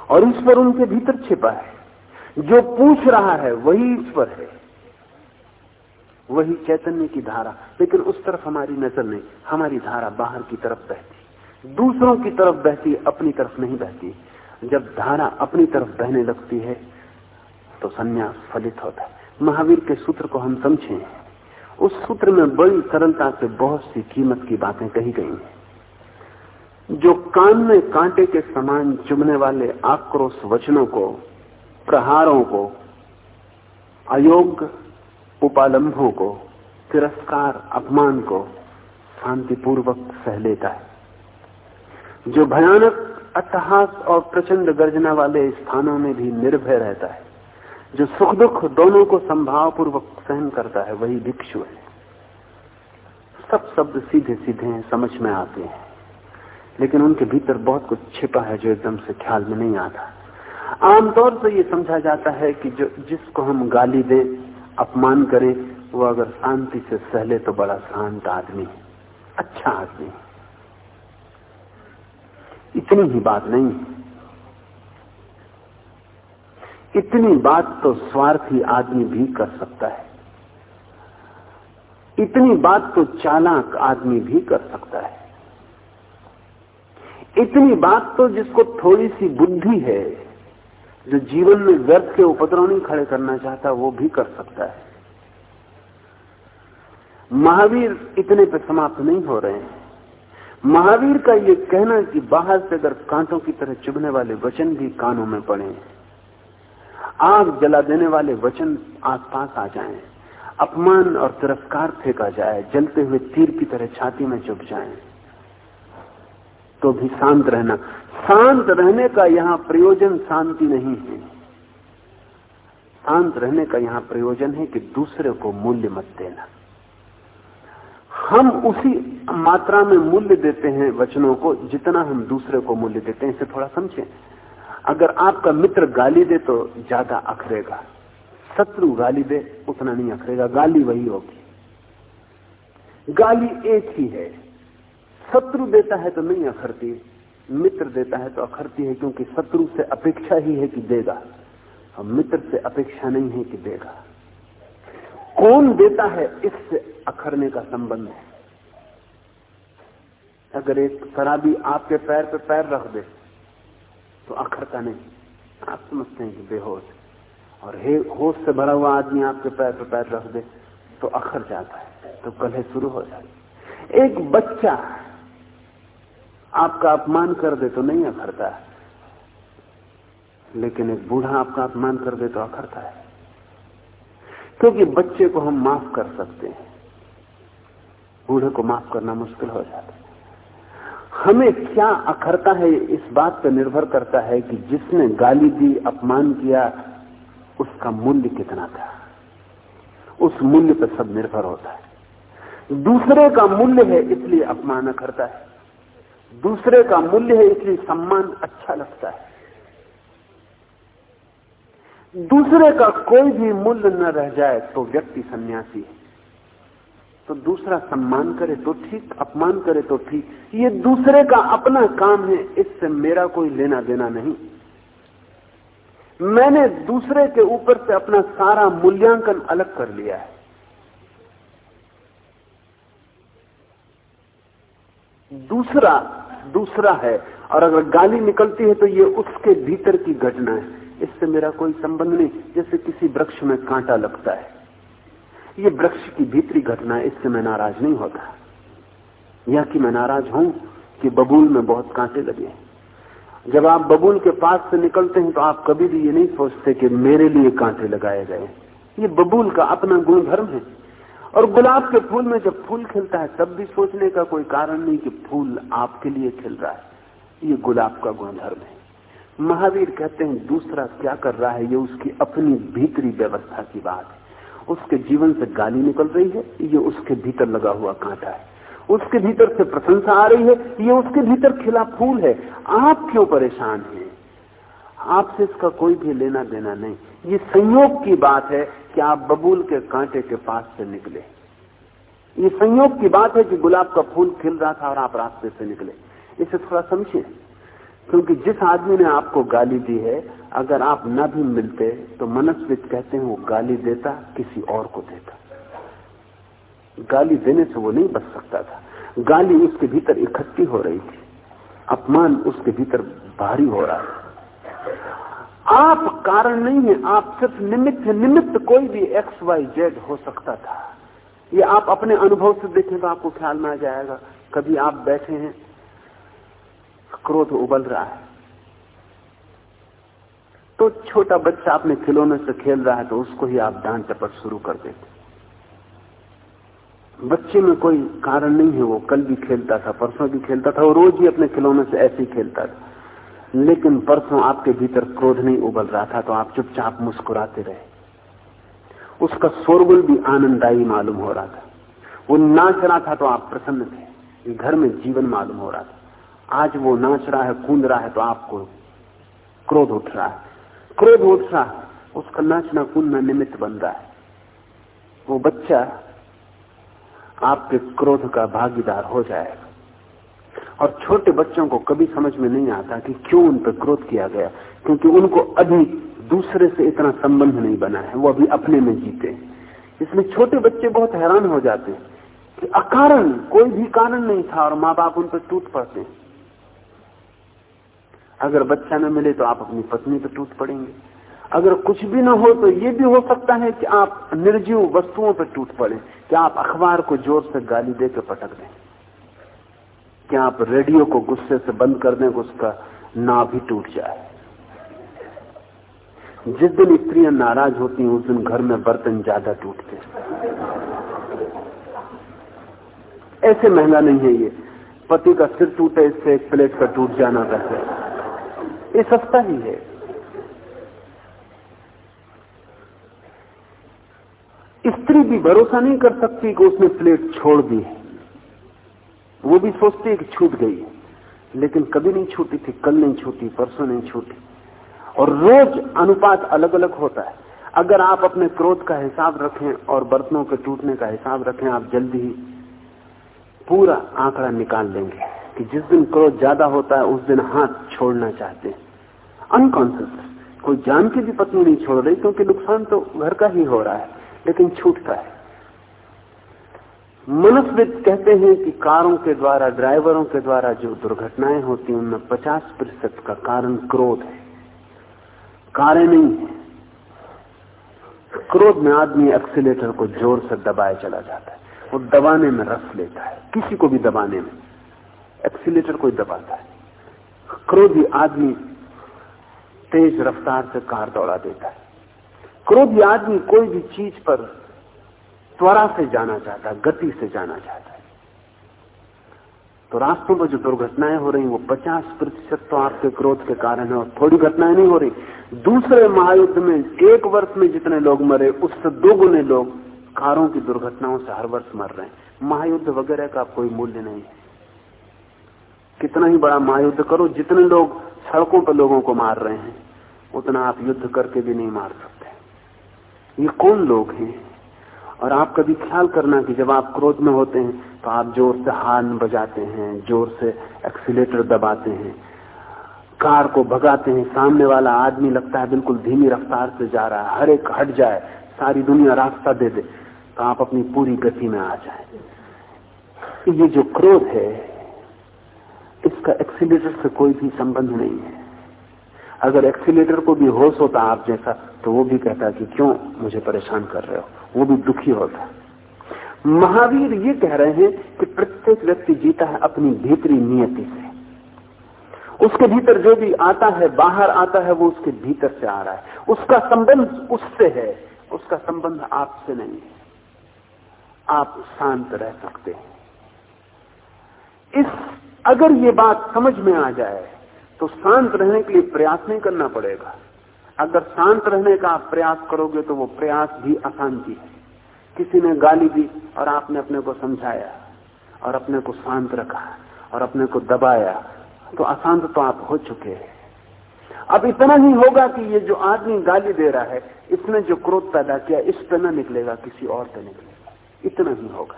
और ईश्वर उनके भीतर छिपा है। जो पूछ रहा है, वही ईश्वर है। वही चैतन्य की धारा। लेकिन उस तरफ़ हमारी नज़र नहीं। हमारी धारा बाहर की तरफ़ बहती। दूसरों की तरफ़ बहती, अपनी तरफ़ नहीं बहती। जब धारा अपनी तरफ़ बहने लगती है तो संन्यास फलित होता है। महावीर के सूत्र को हम समझें उस सूत्र में बड़ी सरलता से बहुत सी कीमत की बातें कही गई हैं। जो कान में कांटे के समान चुभने वाले आक्रोश वचनों को, प्रहारों को, अयोग्य उपालंभों को, तिरस्कार अपमान को शांतिपूर्वक सह लेता है। जो भयानक अट्टहास और प्रचंड गर्जना वाले स्थानों में भी निर्भय रहता है। जो सुख दुख दोनों को संभाव पूर्वक सहन करता है, वही भिक्षु है। सब शब्द सीधे सीधे हैं, समझ में आते हैं। लेकिन उनके भीतर बहुत कुछ छिपा है जो एकदम से ख्याल में नहीं आता। आमतौर से ये समझा जाता है कि जो, जिसको हम गाली दें, अपमान करें, वो अगर शांति से सहले तो बड़ा शांत आदमी है। अच्छा आदमी इतनी ही बात नहीं है। इतनी बात तो स्वार्थी आदमी भी कर सकता है। इतनी बात तो चालाक आदमी भी कर सकता है। इतनी बात तो जिसको थोड़ी सी बुद्धि है, जो जीवन में व्यर्थ के उपद्रव नहीं खड़े करना चाहता, वो भी कर सकता है। महावीर इतने पे समाप्त नहीं हो रहे हैं। महावीर का ये कहना कि बाहर से अगर कांटों की तरह चुभने वाले वचन भी कानों में पड़े आग जला देने वाले वचन आसपास आ जाएँ, अपमान और तिरस्कार फेंका जाए जलते हुए तीर की तरह छाती में चुप जाए। तो भी शांत रहना। शांत रहने का यहाँ प्रयोजन शांति नहीं है। शांत रहने का यहाँ प्रयोजन है कि दूसरे को मूल्य मत देना। हम उसी मात्रा में मूल्य देते हैं वचनों को जितना हम दूसरे को मूल्य देते हैं। इसे थोड़ा समझें। अगर आपका मित्र गाली दे तो ज़्यादा अखरेगा। शत्रु गाली दे, उतना नहीं अखरेगा। गाली वही होगी। गाली एक ही है। शत्रु देता है तो नहीं अखरती, मित्र देता है तो अखरती है, क्योंकि शत्रु से अपेक्षा ही है कि देगा। और मित्र से अपेक्षा नहीं है कि देगा। कौन देता है इससे अखरने का संबंध है? अगर एक शराबी आपके पैर पे पैर रख दे तो अखरता नहीं। आप समझते हैं कि बेहोश और हे, होश से भरा हुआ आदमी आपके पैर पे पैर रख दे तो अखर जाता है तो कलह शुरू हो जाती एक बच्चा आपका अपमान कर दे तो नहीं अखरता है, लेकिन एक बूढ़ा आपका अपमान कर दे तो अखरता है। क्योंकि बच्चे को हम माफ़ कर सकते हैं, बूढ़े को माफ़ करना मुश्किल हो जाता है। हमें क्या अखरता है, इस बात पर निर्भर करता है कि जिसने गाली दी, अपमान किया, उसका मूल्य कितना था। उस मूल्य पर सब निर्भर होता है। दूसरे का मूल्य है, इसलिए अपमान अखरता है। दूसरे का मूल्य है, इसलिए सम्मान अच्छा लगता है। दूसरे का कोई भी मूल्य न रह जाए तो व्यक्ति सन्यासी है। तो दूसरा सम्मान करे तो ठीक, अपमान करे तो ठीक। ये दूसरे का अपना काम है, इससे मेरा कोई लेना देना नहीं। मैंने दूसरे के ऊपर से अपना सारा मूल्यांकन अलग कर लिया है। दूसरा दूसरा है, और अगर गाली निकलती है तो ये उसके भीतर की घटना है। इससे मेरा कोई संबंध नहीं, जैसे किसी वृक्ष में कांटा लगता है। ये वृक्ष की भीतरी घटना इससे मैं नाराज़ नहीं होता। या कि मैं नाराज़ हूँ कि बबूल में बहुत कांटे लगे जब आप बबूल के पास से निकलते हैं तो आप कभी भी ये नहीं सोचते कि मेरे लिए कांटे लगाए गए ये बबूल का अपना गुणधर्म है। और गुलाब के फूल में जब फूल खिलता है, तब भी सोचने का कोई कारण नहीं कि फूल आपके लिए खिल रहा है। ये गुलाब का गुणधर्म है। महावीर कहते हैं, दूसरा क्या कर रहा है? ये उसकी अपनी भीतरी व्यवस्था की बात है। उसके जीवन से गाली निकल रही है, ये उसके भीतर लगा हुआ कांटा है। उसके भीतर से प्रशंसा आ रही है, ये उसके भीतर खिला फूल है। आप क्यों परेशान हैं? आपसे इसका कोई भी लेना देना नहीं। ये संयोग की बात है कि आप बबूल के कांटे के पास से निकले। ये संयोग की बात है कि गुलाब का फूल खिल रहा था और आप रास्ते से निकले। इसे थोड़ा समझिए। क्योंकि जिस आदमी ने आपको गाली दी है, अगर आप न भी मिलते तो मनस्वित कहते हैं, वो गाली देता, किसी और को देता। गाली देने से वो नहीं बच सकता था। गाली उसके भीतर इकट्ठी हो रही थी। अपमान उसके भीतर भारी हो रहा है आप कारण नहीं है, आप सिर्फ़ निमित्त निमित्त कोई भी एक्स वाई जेड हो सकता था। ये आप अपने अनुभव से देखें तो आपको ख्याल में आ जाएगा। कभी आप बैठे हैं क्रोध उबल रहा है। तो छोटा बच्चा अपने खिलौने से खेल रहा है तो उसको ही आप डांट चपट शुरू कर देते बच्चे में कोई कारण नहीं है, वो कल भी खेलता था, परसों भी खेलता था, वो रोज ही अपने खिलौने से ऐसे ही खेलता था। लेकिन परसों आपके भीतर क्रोध नहीं उबल रहा था तो आप चुपचाप मुस्कुराते रहे। उसका शोरगुल भी आनंददायी मालूम हो रहा था। वो नाच रहा था तो आप प्रसन्न थे। घर में जीवन मालूम हो रहा था। आज वो नाच रहा है, कूद रहा है तो आपको क्रोध उठ रहा है। क्रोध उठ रहा है, उसका नाचना कूदना निमित्त बन रहा है। वो बच्चा आपके क्रोध का भागीदार हो जाएगा। और छोटे बच्चों को कभी समझ में नहीं आता कि क्यों उन पर क्रोध किया गया, क्योंकि उनको अभी दूसरे से इतना संबंध नहीं बना है, वो अभी अपने में जीते इसमें छोटे बच्चे बहुत हैरान हो जाते हैं कि अकारण कोई भी कारण नहीं था और माँ बाप उन पर टूट पड़ते हैं। अगर बच्चा न मिले तो आप अपनी पत्नी पर टूट पड़ेंगे। अगर कुछ भी ना हो तो ये भी हो सकता है कि आप निर्जीव वस्तुओं पर टूट पड़े, कि आप अखबार को ज़ोर से गाली दे के पटक दें। कि आप रेडियो को गुस्से से बंद कर दें उसका ना भी टूट जाए। जिस दिन स्त्रियाँ नाराज़ होती हैं, उस दिन घर में बर्तन ज़्यादा टूटते ऐसे महँगा नहीं है ये। पति का सिर टूटे, इससे एक प्लेट का टूट जाना कहते ये सस्ता ही है। स्त्री भी भरोसा नहीं कर सकती कि उसने प्लेट छोड़ दी है। वो भी सोचती है कि छूट गई है। लेकिन कभी नहीं छूटी थी, कल नहीं छूटी, परसों नहीं छूटी। और रोज अनुपात अलग अलग होता है। अगर आप अपने क्रोध का हिसाब रखें और बर्तनों के टूटने का हिसाब रखें, आप जल्दी ही पूरा आंकड़ा निकाल लेंगे कि जिस दिन क्रोध ज़्यादा होता है, उस दिन हाथ छोड़ना चाहते हैं। अनकॉन्सियस कोई जान के भी पत्नी नहीं छोड़ रही, क्योंकि नुकसान तो घर का ही हो रहा है, लेकिन छूटता है। मनुष्यविद कहते हैं कि कारों के द्वारा, ड्राइवरों के द्वारा जो दुर्घटनाएँ होती हैं, उनमें 50 प्रतिशत का कारण क्रोध है। कारें नहीं है। क्रोध में आदमी एक्सीटर को ज़ोर से दबाए चला जाता है। वो दबाने में रस लेता है। किसी को भी दबाने में। एक्सीटर को दबाता है। क्रोधी आदमी तेज रफ्तार से कार दौड़ा देता है। क्रोधी आदमी कोई भी चीज़ पर त्वरा से जाना चाहता है, गति से जाना चाहता है। तो रास्तों पर जो दुर्घटनाएँ हो रही वो 50 प्रतिशत तो आपके क्रोध के कारण है और थोड़ी घटनाएँ नहीं हो रही। दूसरे महायुद्ध में एक वर्ष में जितने लोग मरे, उससे दो गुने लोग कारों की दुर्घटनाओं से हर वर्ष मर रहे हैं। महायुद्ध वगैरह का कोई मूल्य नहीं है। कितना ही बड़ा महायुद्ध करो, जितने लोग सड़कों पर लोगों को मार रहे हैं, उतना आप युद्ध करके भी नहीं मार सकते। ये कौन लोग हैं? और आप कभी ख्याल करना कि जब आप क्रोध में होते हैं तो आप ज़ोर से हार्न बजाते हैं, ज़ोर से एक्सीटर दबाते हैं, कार को भगाते हैं, सामने वाला आदमी लगता है बिल्कुल धीमी रफ्तार से जा रहा है, हर एक हट जाए, सारी दुनिया रास्ता दे दे तो आप अपनी पूरी गति में आ जाए। ये जो क्रोध है इसका एक्सीटर से कोई भी संबंध नहीं है। अगर एक्सीटर को भी होश होता आप जैसा तो वो भी कहता कि क्यों मुझे परेशान कर रहे हो? वो भी दुखी होता। महावीर ये कह रहे हैं कि प्रत्येक व्यक्ति जीता है अपनी भीतरी नियति से। उसके भीतर जो भी आता है, बाहर आता है, वो उसके भीतर से आ रहा है। उसका संबंध उससे है, उसका संबंध आपसे नहीं है। आप शांत रह सकते हैं। इस अगर ये बात समझ में आ जाए तो शांत रहने के लिए प्रयास नहीं करना पड़ेगा। अगर शांत रहने का आप प्रयास करोगे तो वो प्रयास भी अशांति है। किसी ने गाली दी और आपने अपने को समझाया, और अपने को शांत रखा, और अपने को दबाया तो अशांत तो आप हो चुके हैं। अब इतना ही होगा कि ये जो आदमी गाली दे रहा है, इसने जो क्रोध पैदा किया, इस पे न निकलेगा, किसी और पे निकलेगा। इतना ही होगा।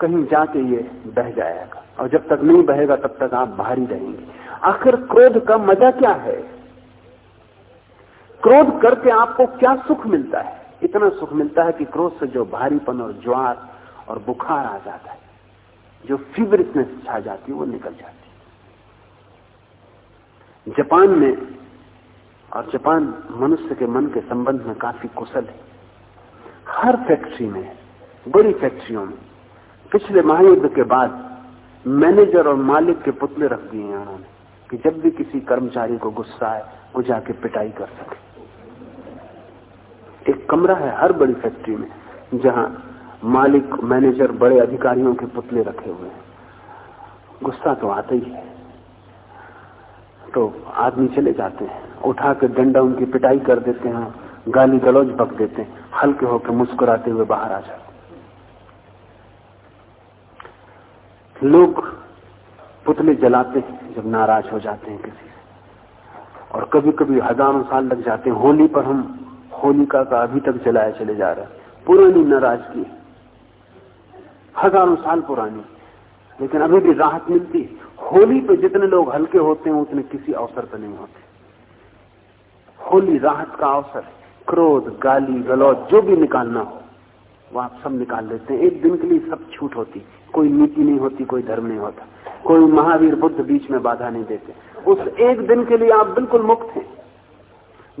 कहीं जाके ये बह जाएगा। और जब तक नहीं बहेगा, तब तक आप भारी रहेंगे। आखिर क्रोध का मज़ा क्या है? क्रोध करके आपको क्या सुख मिलता है? इतना सुख मिलता है कि क्रोध से जो भारीपन और ज्वार और बुखार आ जाता है, जो फीवरिशनेस छा जाती है, वो निकल जाती है। जापान में और जापान मनुष्य के मन के संबंध में काफ़ी कुशल है। हर फैक्ट्री में, बड़ी फैक्ट्रियों में पिछले महायुद्ध के बाद मैनेजर और मालिक के पुतले रख दिए हैं उन्होंने, कि जब भी किसी कर्मचारी को गुस्सा आए, वो जाके पिटाई कर सके। एक कमरा है हर बड़ी फैक्ट्री में, जहाँ मालिक, मैनेजर, बड़े अधिकारियों के पुतले रखे हुए हैं। गुस्सा तो आता ही है। तो आदमी चले जाते हैं उठा के डंडा उनकी पिटाई कर देते हैं, गाली गलौज बक देते हैं, हल्के होकर मुस्कुराते हुए बाहर आ जाते लोग पुतले जलाते हैं जब नाराज़ हो जाते हैं किसी से। और कभी कभी हज़ारों साल लग जाते हैं, होली पर हम होलिका का अभी तक जलाए चले जा रहे हैं। पुरानी नाराज़गी, हज़ारों साल पुरानी, लेकिन अभी भी राहत मिलती होली पे जितने लोग हल्के होते हैं, उतने किसी अवसर पर नहीं होते। होली राहत का अवसर क्रोध, गाली, गलौज, जो भी निकालना हो। वो आप सब निकाल लेते हैं। एक दिन के लिए सब छूट होती। कोई नीति नहीं होती, कोई धर्म नहीं होता। कोई महावीर बुद्ध बीच में बाधा नहीं देते। उस एक दिन के लिए आप बिल्कुल मुक्त हैं।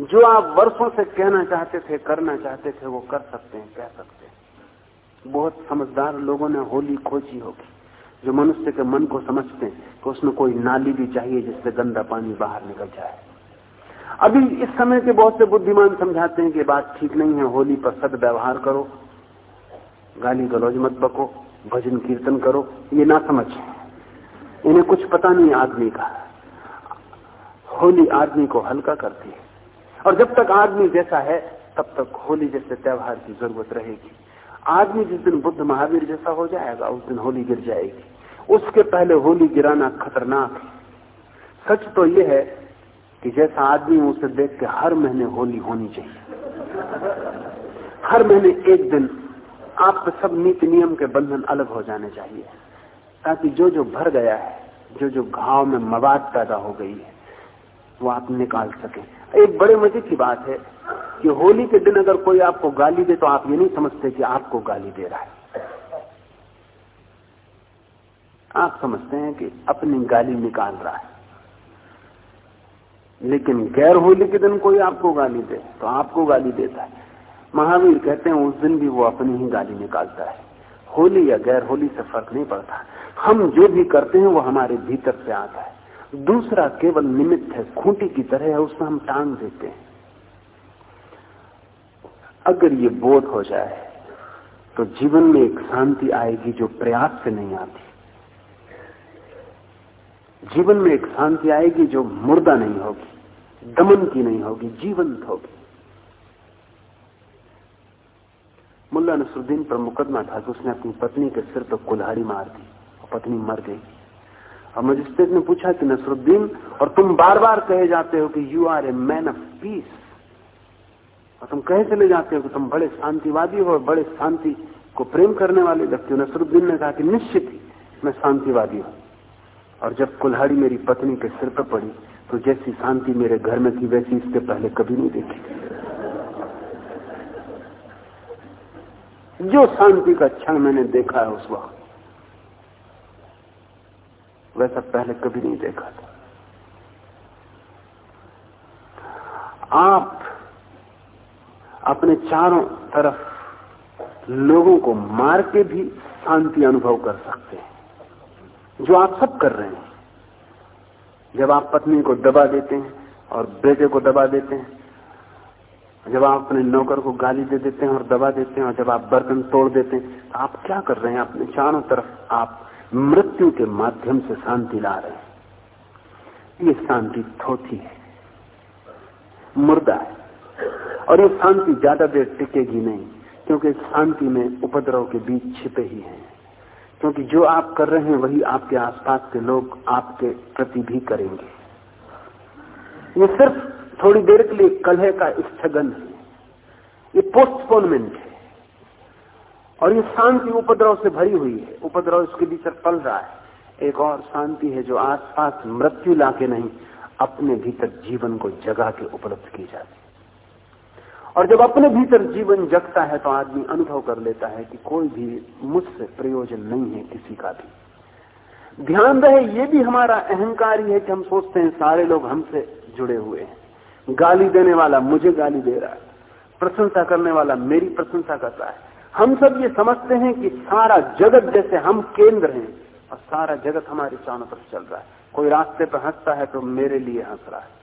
जो आप वर्षों से कहना चाहते थे, करना चाहते थे, वो कर सकते हैं, कह सकते हैं। बहुत समझदार लोगों ने होली खोजी होगी। जो मनुष्य के मन को समझते हैं कि उसमें कोई नाली भी चाहिए जिससे गंदा पानी बाहर निकल जाए। अभी इस समय के बहुत से बुद्धिमान समझाते हैं कि बात ठीक नहीं है। होली पर सद व्यवहार करो। गाली गलौज मत बको, भजन कीर्तन करो, ये ना समझ। इन्हें कुछ पता नहीं आदमी का। होली आदमी को हल्का करती है। और जब तक आदमी जैसा है, तब तक होली जैसे त्योहार की ज़रूरत रहेगी। आदमी जिस दिन बुद्ध महावीर जैसा हो जाएगा, उस दिन होली गिर जाएगी। उसके पहले होली गिराना खतरनाक है। सच तो यह है कि जैसा आदमी उसे देख के हर महीने होली होनी चाहिए। हर महीने एक दिन आप सब नीति नियम के बंधन अलग हो जाने चाहिए। ताकि जो जो भर गया है, जो जो घाव में मवाद पैदा हो गई है, वो आप निकाल सके। एक बड़े मज़े की बात है कि होली के दिन अगर कोई आपको गाली दे तो आप ये नहीं समझते कि आपको गाली दे रहा है। आप समझते हैं कि अपनी गाली निकाल रहा है। लेकिन गैर होली के दिन कोई आपको गाली दे तो आपको गाली देता है। महावीर कहते हैं, उस दिन भी वो अपनी ही गाली निकालता है। होली या गैर होली से फ़र्क नहीं पड़ता। हम जो भी करते हैं, वो हमारे भीतर से आता है। दूसरा केवल निमित्त है, खूंटी की तरह है, उसमें हम टांग देते हैं। अगर ये बोध हो जाए तो जीवन में एक शांति आएगी जो प्रयास से नहीं आती। जीवन में एक शांति आएगी जो मुर्दा नहीं होगी, दमन की नहीं होगी, जीवंत होगी। मुल्ला नसरुद्दीन पर मुकदमा था कि उसने अपनी पत्नी के सिर पर कुल्हाड़ी मार दी और पत्नी मर गई। और मजिस्ट्रेट ने पूछा कि नसरुद्दीन, और तुम बार बार कहे जाते हो कि you are a man of peace और तुम कहे चले जाते हो कि तुम बड़े शांतिवादी हो और बड़े शांति को प्रेम करने वाले। व्यक्ति हो नसरुद्दीन ने कहा कि निश्चित ही मैं शांतिवादी हूँ। और जब कुल्हाड़ी मेरी पत्नी के सिर पर पड़ी तो जैसी शांति मेरे घर में थी, वैसी इसके पहले कभी नहीं देखी। जो शांति का क्षण मैंने देखा है उस वक्त, वैसा पहले कभी नहीं देखा था। आप अपने चारों तरफ़ लोगों को मार के भी शांति अनुभव कर सकते हैं, जो आप सब कर रहे हैं। जब आप पत्नी को दबा देते हैं और बेटे को दबा देते हैं जब आप अपने नौकर को गाली दे देते हैं और दबा देते हैं और जब आप बर्तन तोड़ देते हैं तो आप क्या कर रहे हैं? अपने चारों तरफ़ आप मृत्यु के माध्यम से शांति ला रहे हैं। ये शांति थोथी है, मुर्दा है। और ये शांति ज़्यादा देर टिकेगी नहीं, क्योंकि शांति में उपद्रव के बीच छिपे ही हैं। क्योंकि जो आप कर रहे हैं, वही आपके आसपास के लोग आपके प्रति भी करेंगे। ये सिर्फ़ थोड़ी देर के लिए कलह का स्थगन है। ये पोस्टपोनमेंट है। और ये शांति उपद्रव से भरी हुई है। उपद्रव इसके भीतर पल रहा है। एक और शांति है जो आसपास मृत्यु लाके नहीं, अपने भीतर जीवन को जगा के उपलब्ध की जाती और जब अपने भीतर जीवन जगता है तो आदमी अनुभव कर लेता है कि कोई भी मुझसे प्रयोजन नहीं है किसी का भी। ध्यान रहे, ये भी हमारा अहंकार ही है कि हम सोचते हैं सारे लोग हमसे जुड़े हुए हैं। गाली देने वाला मुझे गाली दे रहा है। प्रशंसा करने वाला मेरी प्रशंसा कर रहा है। हम सब ये समझते हैं कि सारा जगत जैसे हम केंद्र हैं और सारा जगत हमारे चारों तरफ़ चल रहा है। कोई रास्ते पर हंसता है तो मेरे लिए हंस रहा है।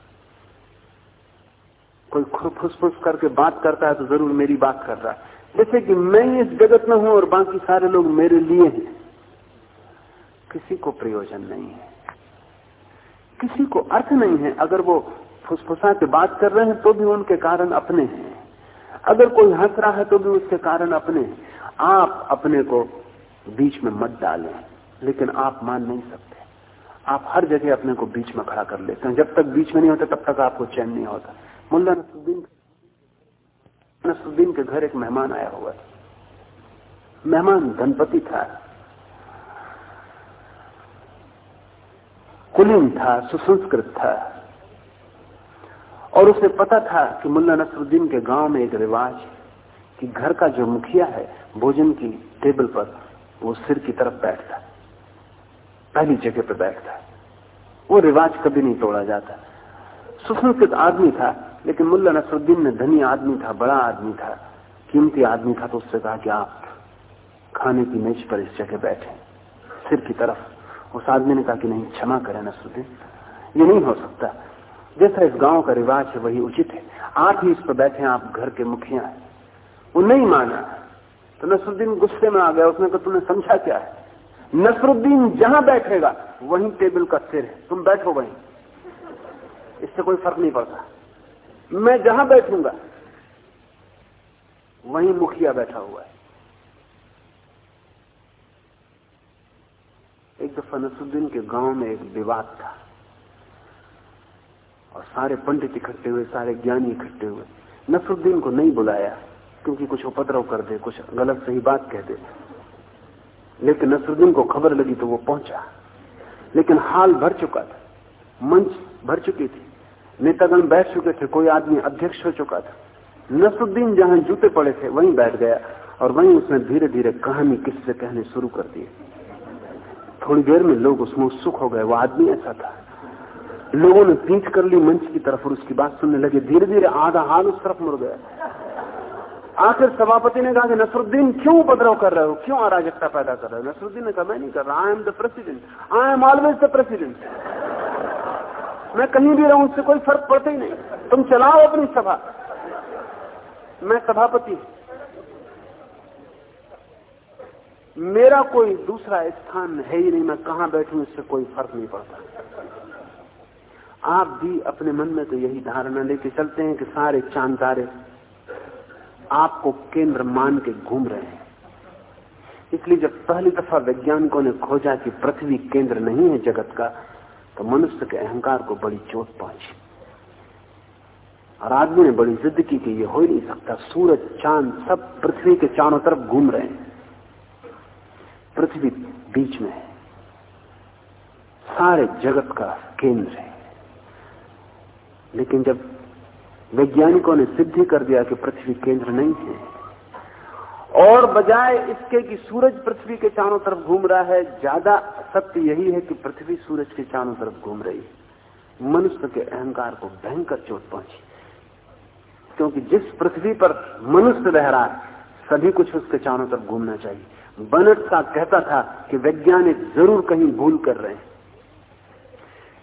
कोई फुसफुस करके बात करता है तो ज़रूर मेरी बात कर रहा है। जैसे कि मैं इस जगत में हूँ और बाकी सारे लोग मेरे लिए हैं। किसी को प्रयोजन नहीं है। किसी को अर्थ नहीं है। अगर वो फुसफुसा के बात कर रहे हैं तो भी उनके कारण अपने हैं। अगर कोई हंस रहा है तो भी उसके कारण अपने आप अपने को बीच में मत डालें, लेकिन आप मान नहीं सकते। आप हर जगह अपने को बीच में खड़ा कर लेते हैं। जब तक बीच में नहीं होता, तब तक आपको चैन नहीं होता। मुल्ला नसरुद्दीन नसरुद्दीन के घर एक मेहमान आया हुआ था। मेहमान धनपति था। कुलीन था, सुसंस्कृत था। और उसे पता था कि मुल्ला नसरुद्दीन के गाँव में एक रिवाज है कि घर का जो मुखिया है, भोजन की टेबल पर वो सिर की तरफ़ बैठता पहली जगह पर बैठता वो रिवाज कभी नहीं तोड़ा जाता। सुसंस्कृत आदमी था, लेकिन मुल्ला नसरुद्दीन ने धनी आदमी था, बड़ा आदमी था, कीमती आदमी था तो उससे कहा कि आप खाने की मेज पर इस जगह बैठे। सिर की तरफ़। उस आदमी ने कहा कि नहीं, क्षमा करें नसरुद्दीन। ये नहीं हो सकता। जैसा इस गाँव का रिवाज है, वही उचित है। आप ही इस पर बैठे आप घर के मुखिया हैं। वो नहीं माना। तो नसरुद्दीन गुस्से में आ गया, उसने कहा तुमने समझा क्या है? नसरुद्दीन जहाँ बैठेगा, वहीं टेबल का सिर है। तुम बैठो वहीं। इससे कोई फ़र्क नहीं पड़ता। मैं जहाँ बैठूँगा, वहीं मुखिया बैठा हुआ है। एक दफ़ा नसरुद्दीन के गाँव में एक विवाद था। और सारे पंडित इकट्ठे हुए, सारे ज्ञानी इकट्ठे हुए। नसरुद्दीन को नहीं बुलाया, क्योंकि कुछ उपद्रव कर दे, कुछ गलत सही बात कह दे। लेकिन नसरुद्दीन को खबर लगी तो वो पहुँचा। लेकिन हाल भर चुका था, मंच भर चुकी थी। नेतागण बैठ चुके थे, कोई आदमी अध्यक्ष हो चुका था। नसरुद्दीन जहाँ जूते पड़े थे, वहीं बैठ गया और वहीं उसने धीरे धीरे कहानी, किससे कहने शुरू कर दी थोड़ी देर में लोग उसमें उत्सुक हो गए, वो आदमी ऐसा था। लोगों ने पीठ कर ली मंच की तरफ़ और उसकी बात सुनने लगे। धीरे धीरे आधा हाल उस तरफ़ मुड़ गया। आखिर सभापति ने कहा कि नसरुद्दीन क्यों उपद्रव कर रहे हो? क्यों अराजकता पैदा कर रहे हो? नसरुद्दीन ने कहा, मैं नहीं कर रहा। I am the president I am always the president मैं कहीं भी रहूँ, उससे कोई फ़र्क पड़ता ही नहीं। तुम चलाओ अपनी सभा। मैं सभापति मेरा कोई दूसरा स्थान है ही नहीं। मैं कहाँ बैठू, इससे कोई फ़र्क नहीं पड़ता। आप भी अपने मन में तो यही धारणा लेके चलते हैं कि सारे चाँद तारे आपको केंद्र मान के घूम रहे हैं। इसलिए जब पहली दफ़ा वैज्ञानिकों ने खोजा कि पृथ्वी केंद्र नहीं है जगत का तो मनुष्य के अहंकार को बड़ी चोट पहुँची। और आदमी ने बड़ी जिद की कि ये हो ही नहीं सकता। सूरज, चाँद सब पृथ्वी के चारों तरफ़ घूम रहे हैं। पृथ्वी बीच में है। सारे जगत का केंद्र है। लेकिन जब वैज्ञानिकों ने सिद्धि कर दिया कि पृथ्वी केंद्र नहीं है, और बजाय इसके कि सूरज पृथ्वी के चारों तरफ़ घूम रहा है, ज़्यादा सत्य यही है कि पृथ्वी सूरज के चारों तरफ़ घूम रही है। मनुष्य के अहंकार को भयंकर चोट पहुँची। क्योंकि जिस पृथ्वी पर मनुष्य रह रहा है, सभी कुछ उसके चारों तरफ़ घूमना चाहिए। बनट का कहता था कि वैज्ञानिक ज़रूर कहीं भूल कर रहे हैं।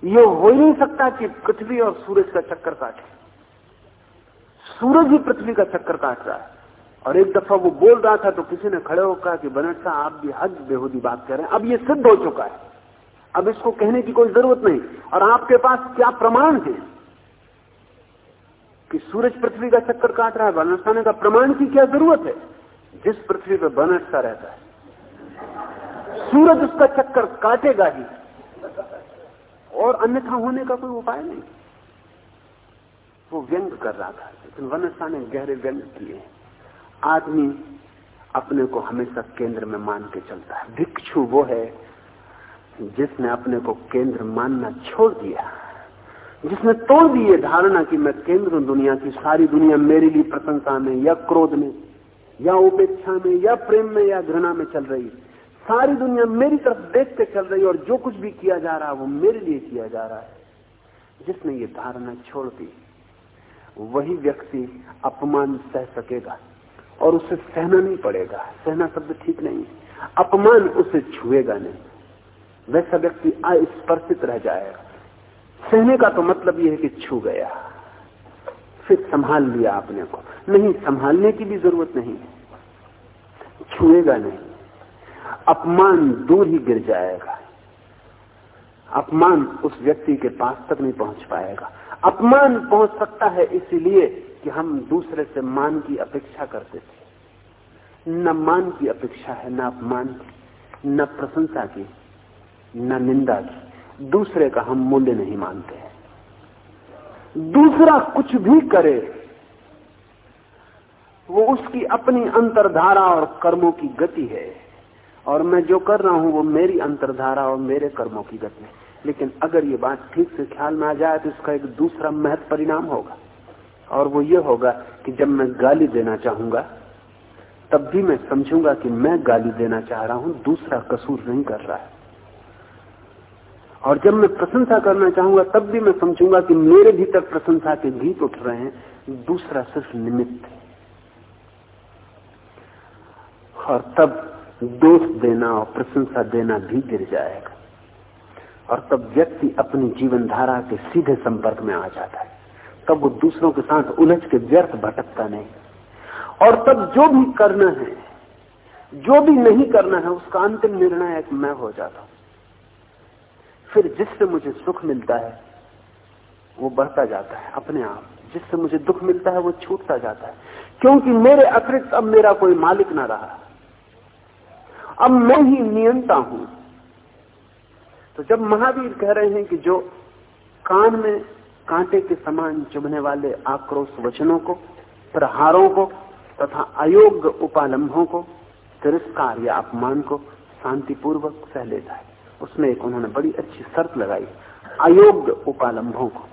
ये हो ही नहीं सकता कि पृथ्वी और सूरज का चक्कर काटे सूरज ही पृथ्वी का चक्कर काट रहा है। और एक दफ़ा वो बोल रहा था तो किसी ने खड़े होकर कि बनट साहब, आप भी हद बेहूदी बात कर रहे हैं। अब ये सिद्ध हो चुका है। अब इसको कहने की कोई ज़रूरत नहीं। और आपके पास क्या प्रमाण है कि सूरज पृथ्वी का चक्कर काट रहा है? बनटसाने का प्रमाण की क्या ज़रूरत है? जिस पृथ्वी पर बनटसा रहता है, सूरज उसका चक्कर काटेगा ही। और अन्यथा होने का कोई उपाय नहीं। वो व्यंग कर रहा था। लेकिन वनसा ने गहरे व्यंग किए। आदमी अपने को हमेशा केंद्र में मान के चलता है। भिक्षु वो है जिसने अपने को केंद्र मानना छोड़ दिया जिसने तोड़ दी ये धारणा कि मैं केंद्र हूँ दुनिया की सारी दुनिया मेरे लिए प्रशंसा में या क्रोध में या उपेक्षा में या प्रेम में या घृणा में चल रही सारी दुनिया मेरी तरफ़ देख के चल रही है और जो कुछ भी किया जा रहा है, वो मेरे लिए किया जा रहा है। जिसने ये धारणा छोड़ दी, वही व्यक्ति अपमान सह सकेगा और उसे सहना नहीं पड़ेगा। सहना शब्द ठीक नहीं अपमान उसे छुएगा नहीं। वैसा व्यक्ति अस्पर्शित रह जाएगा। सहने का तो मतलब यह है कि छू गया। फिर संभाल लिया आपने को। नहीं, संभालने की भी ज़रूरत नहीं छुएगा नहीं। अपमान दूर ही गिर जाएगा। अपमान उस व्यक्ति के पास तक नहीं पहुँच पाएगा। अपमान पहुँच सकता है इसीलिए कि हम दूसरे से मान की अपेक्षा करते थे। न मान की अपेक्षा है, न अपमान की, न प्रशंसा की, न निंदा की। दूसरे का हम मूल्य नहीं मानते हैं। दूसरा कुछ भी करे, वो उसकी अपनी अंतरधारा और कर्मों की गति है। और मैं जो कर रहा हूँ वो मेरी अंतरधारा और मेरे कर्मों की गति है। लेकिन अगर ये बात ठीक से ख्याल में आ जाए तो इसका एक दूसरा महत्व परिणाम होगा। और वो ये होगा कि जब मैं गाली देना चाहूँगा, तब भी मैं समझूँगा कि मैं गाली देना चाह रहा हूँ, दूसरा कसूर नहीं कर रहा है। और जब मैं प्रशंसा करना चाहूँगा, तब भी मैं समझूँगा कि मेरे भीतर प्रशंसा के गीत उठ रहे हैं, दूसरा सिर्फ़ निमित्त। और तब दोष देना और प्रशंसा देना भी गिर जाएगा। और तब व्यक्ति अपनी जीवन धारा के सीधे संपर्क में आ जाता है। तब वो दूसरों के साथ उलझ के व्यर्थ भटकता नहीं। और तब जो भी करना है, जो भी नहीं करना है, उसका अंतिम निर्णय एक मैं हो जाता हूँ। फिर जिससे मुझे सुख मिलता है, वो बढ़ता जाता है अपने आप। जिससे मुझे दुख मिलता है, वो छूटता जाता है। क्योंकि मेरे अतिरिक्त अब मेरा कोई मालिक ना रहा। अब मैं ही नियंता हूँ। तो जब महावीर कह रहे हैं कि जो कान में कांटे के समान चुभने वाले आक्रोश वचनों को, प्रहारों को, तथा अयोग्य उपालंभों को, तिरस्कार या अपमान को शांतिपूर्वक सह लेता है। उसमें एक उन्होंने बड़ी अच्छी शर्त लगाई, अयोग्य उपालंभों को।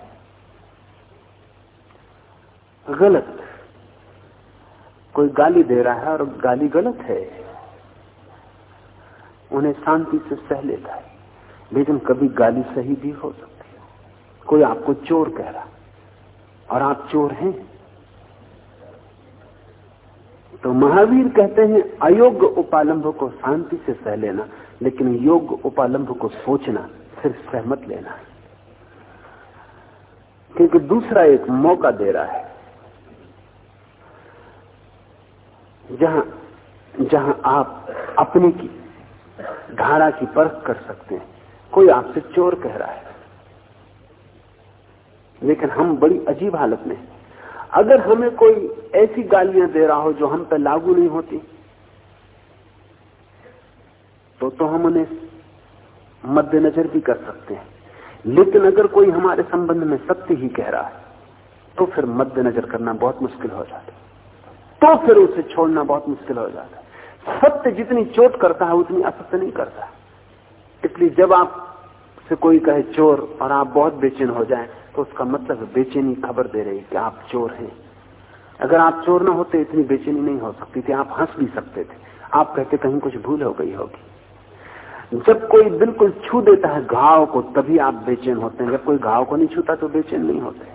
गलत। कोई गाली दे रहा है और गाली गलत है। उन्हें शांति से सह लेता है। लेकिन कभी गाली सही भी हो सकती है। कोई आपको चोर कह रहा और आप चोर हैं। तो महावीर कहते हैं, अयोग्य उपालंभ को शांति से सह लेना, लेकिन योग्य उपालंभ को सोचना, फिर सहमत लेना। क्योंकि दूसरा एक मौका दे रहा है, जहाँ जहाँ आप अपने की धारा की परख कर सकते हैं। कोई आपसे चोर कह रहा है। लेकिन हम बड़ी अजीब हालत में अगर हमें कोई ऐसी गालियाँ दे रहा हो जो हम पर लागू नहीं होती तो तो हम उन्हें मद्देनजर भी कर सकते हैं। लेकिन अगर कोई हमारे संबंध में सत्य ही कह रहा है तो फिर मद्देनजर करना बहुत मुश्किल हो जाता है। तो फिर उसे छोड़ना बहुत मुश्किल हो जाता है। सत्य जितनी चोट करता है, उतनी असत्य नहीं करता इसलिए जब आप से कोई कहे चोर और आप बहुत बेचैन हो जाएँ तो उसका मतलब बेचैनी खबर दे रही कि आप चोर हैं। अगर आप चोर ना होते, इतनी बेचैनी नहीं हो सकती थी। आप हंस भी सकते थे। आप कहते कहीं कुछ भूल हो गई होगी। जब कोई बिल्कुल छू देता है घाव को, तभी आप बेचैन होते हैं। जब कोई घाव को नहीं छूता तो बेचैन नहीं होते।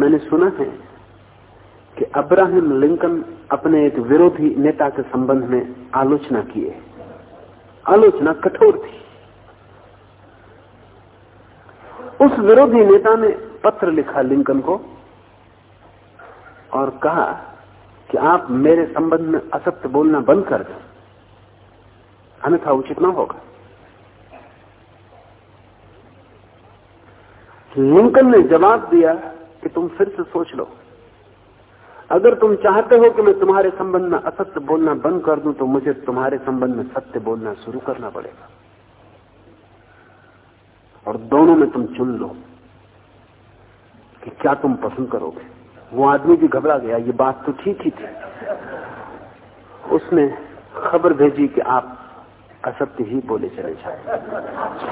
मैंने सुना है कि अब्राहम लिंकन अपने एक विरोधी नेता के संबंध में आलोचना किए। आलोचना कठोर थी। उस विरोधी नेता ने पत्र लिखा लिंकन को और कहा कि आप मेरे संबंध में असत्य बोलना बंद कर दें। अन्यथा उचित ना होगा। लिंकन ने जवाब दिया कि तुम फिर से सोच लो। अगर तुम चाहते हो कि मैं तुम्हारे संबंध में असत्य बोलना बंद कर दूँ तो मुझे तुम्हारे संबंध में सत्य बोलना शुरू करना पड़ेगा। और दोनों में तुम चुन लो कि क्या तुम पसंद करोगे। वो आदमी भी घबरा गया, ये बात तो ठीक ही थी। उसने खबर भेजी कि आप असत्य ही बोले चले जाए।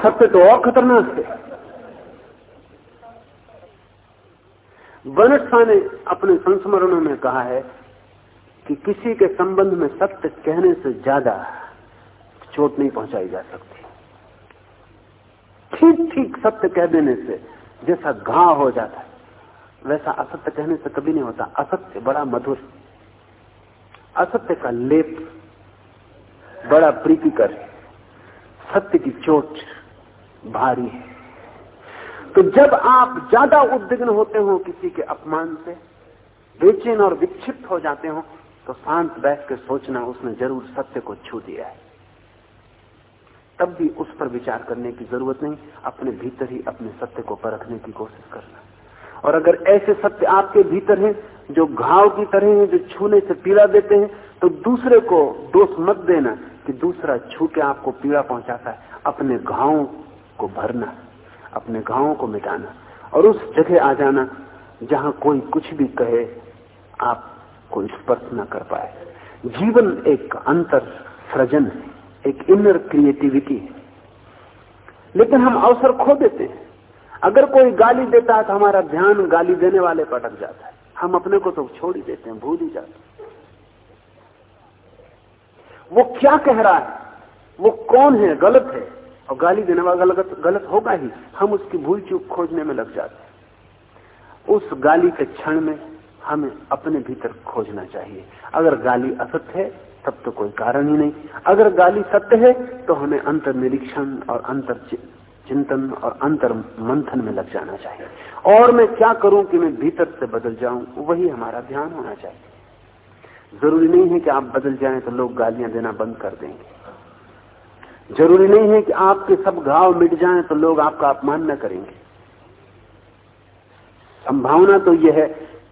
सत्य तो और खतरनाक है। बनटसा ने अपने संस्मरणों में कहा है कि किसी के संबंध में सत्य कहने से ज़्यादा चोट नहीं पहुंचाई जा सकती। ठीक ठीक सत्य कह देने से जैसा घाव हो जाता है, वैसा असत्य कहने से कभी नहीं होता। असत्य बड़ा मधुर, असत्य का लेप, बड़ा प्रीतिकर सत्य की चोट भारी है। तो जब आप ज़्यादा उद्विग्न होते हो किसी के अपमान से, बेचैन और विक्षिप्त हो जाते हो तो शांत बैठ के सोचना उसने ज़रूर सत्य को छू दिया है। तब भी उस पर विचार करने की ज़रूरत नहीं, अपने भीतर ही अपने सत्य को परखने की कोशिश करना। और अगर ऐसे सत्य आपके भीतर हैं, जो घाव की तरह हैं, जो छूने से पीड़ा देते हैं तो दूसरे को दोष मत देना कि दूसरा छू के आपको पीड़ा पहुंचाता है, अपने घावों को भरना। अपने घावों को मिटाना और उस जगह आ जाना जहाँ कोई कुछ भी कहे आपको स्पर्श न कर पाए। जीवन एक अंतर सृजन है, एक इनर क्रिएटिविटी है। लेकिन हम अवसर खो देते हैं। अगर कोई गाली देता है तो हमारा ध्यान गाली देने वाले पर अटक जाता है। हम अपने को तो छोड़ ही देते हैं, भूल ही जाते हैं। वो क्या कह रहा है? वो कौन है? गलत है? और गाली देने वाला गलत गलत होगा ही। हम उसकी भूल चूक खोजने में लग जाते हैं। उस गाली के क्षण में हमें अपने भीतर खोजना चाहिए। अगर गाली असत्य है, तब तो कोई कारण ही नहीं। अगर गाली सत्य है तो हमें अंतर निरीक्षण और अंतर चिंतन और अंतर मंथन में लग जाना चाहिए। और मैं क्या करूँ कि मैं भीतर से बदल जाऊँ? वही हमारा ध्यान होना चाहिए। ज़रूरी नहीं है कि आप बदल जाएँ तो लोग गालियाँ देना बंद कर देंगे। ज़रूरी नहीं है कि आपके सब घाव मिट जाएँ तो लोग आपका अपमान न करेंगे। संभावना तो यह है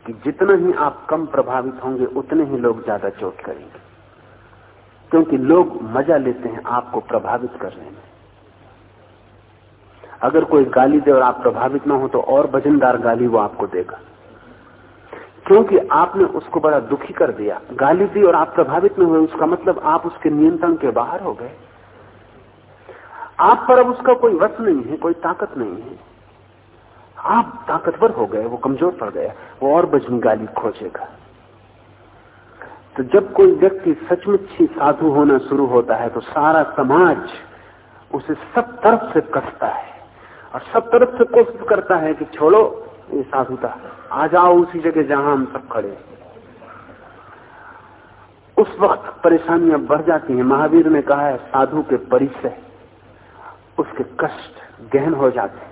कि जितना ही आप कम प्रभावित होंगे, उतने ही लोग ज़्यादा चोट करेंगे। क्योंकि लोग मज़ा लेते हैं आपको प्रभावित करने में। अगर कोई गाली दे और आप प्रभावित ना हो तो और वजनदार गाली वो आपको देगा। क्योंकि आपने उसको बड़ा दुखी कर दिया। गाली दी और आप प्रभावित नहीं हुए, उसका मतलब आप उसके नियंत्रण के बाहर हो गए। आप पर अब उसका कोई वश नहीं है, कोई ताकत नहीं है। आप ताकतवर हो गए, वो कमज़ोर पड़ गया, वो और बजनी गाली खोजेगा। तो जब कोई व्यक्ति सचमुच साधु होना शुरू होता है तो सारा समाज उसे सब तरफ़ से कसता है। और सब तरफ़ से कोशिश करता है कि छोड़ो, ये साधुता, आ जाओ उसी जगह जहाँ हम सब खड़े उस वक्त परेशानियाँ बढ़ जाती हैं। महावीर ने कहा है, साधु के परिचय उसके कष्ट गहन हो जाते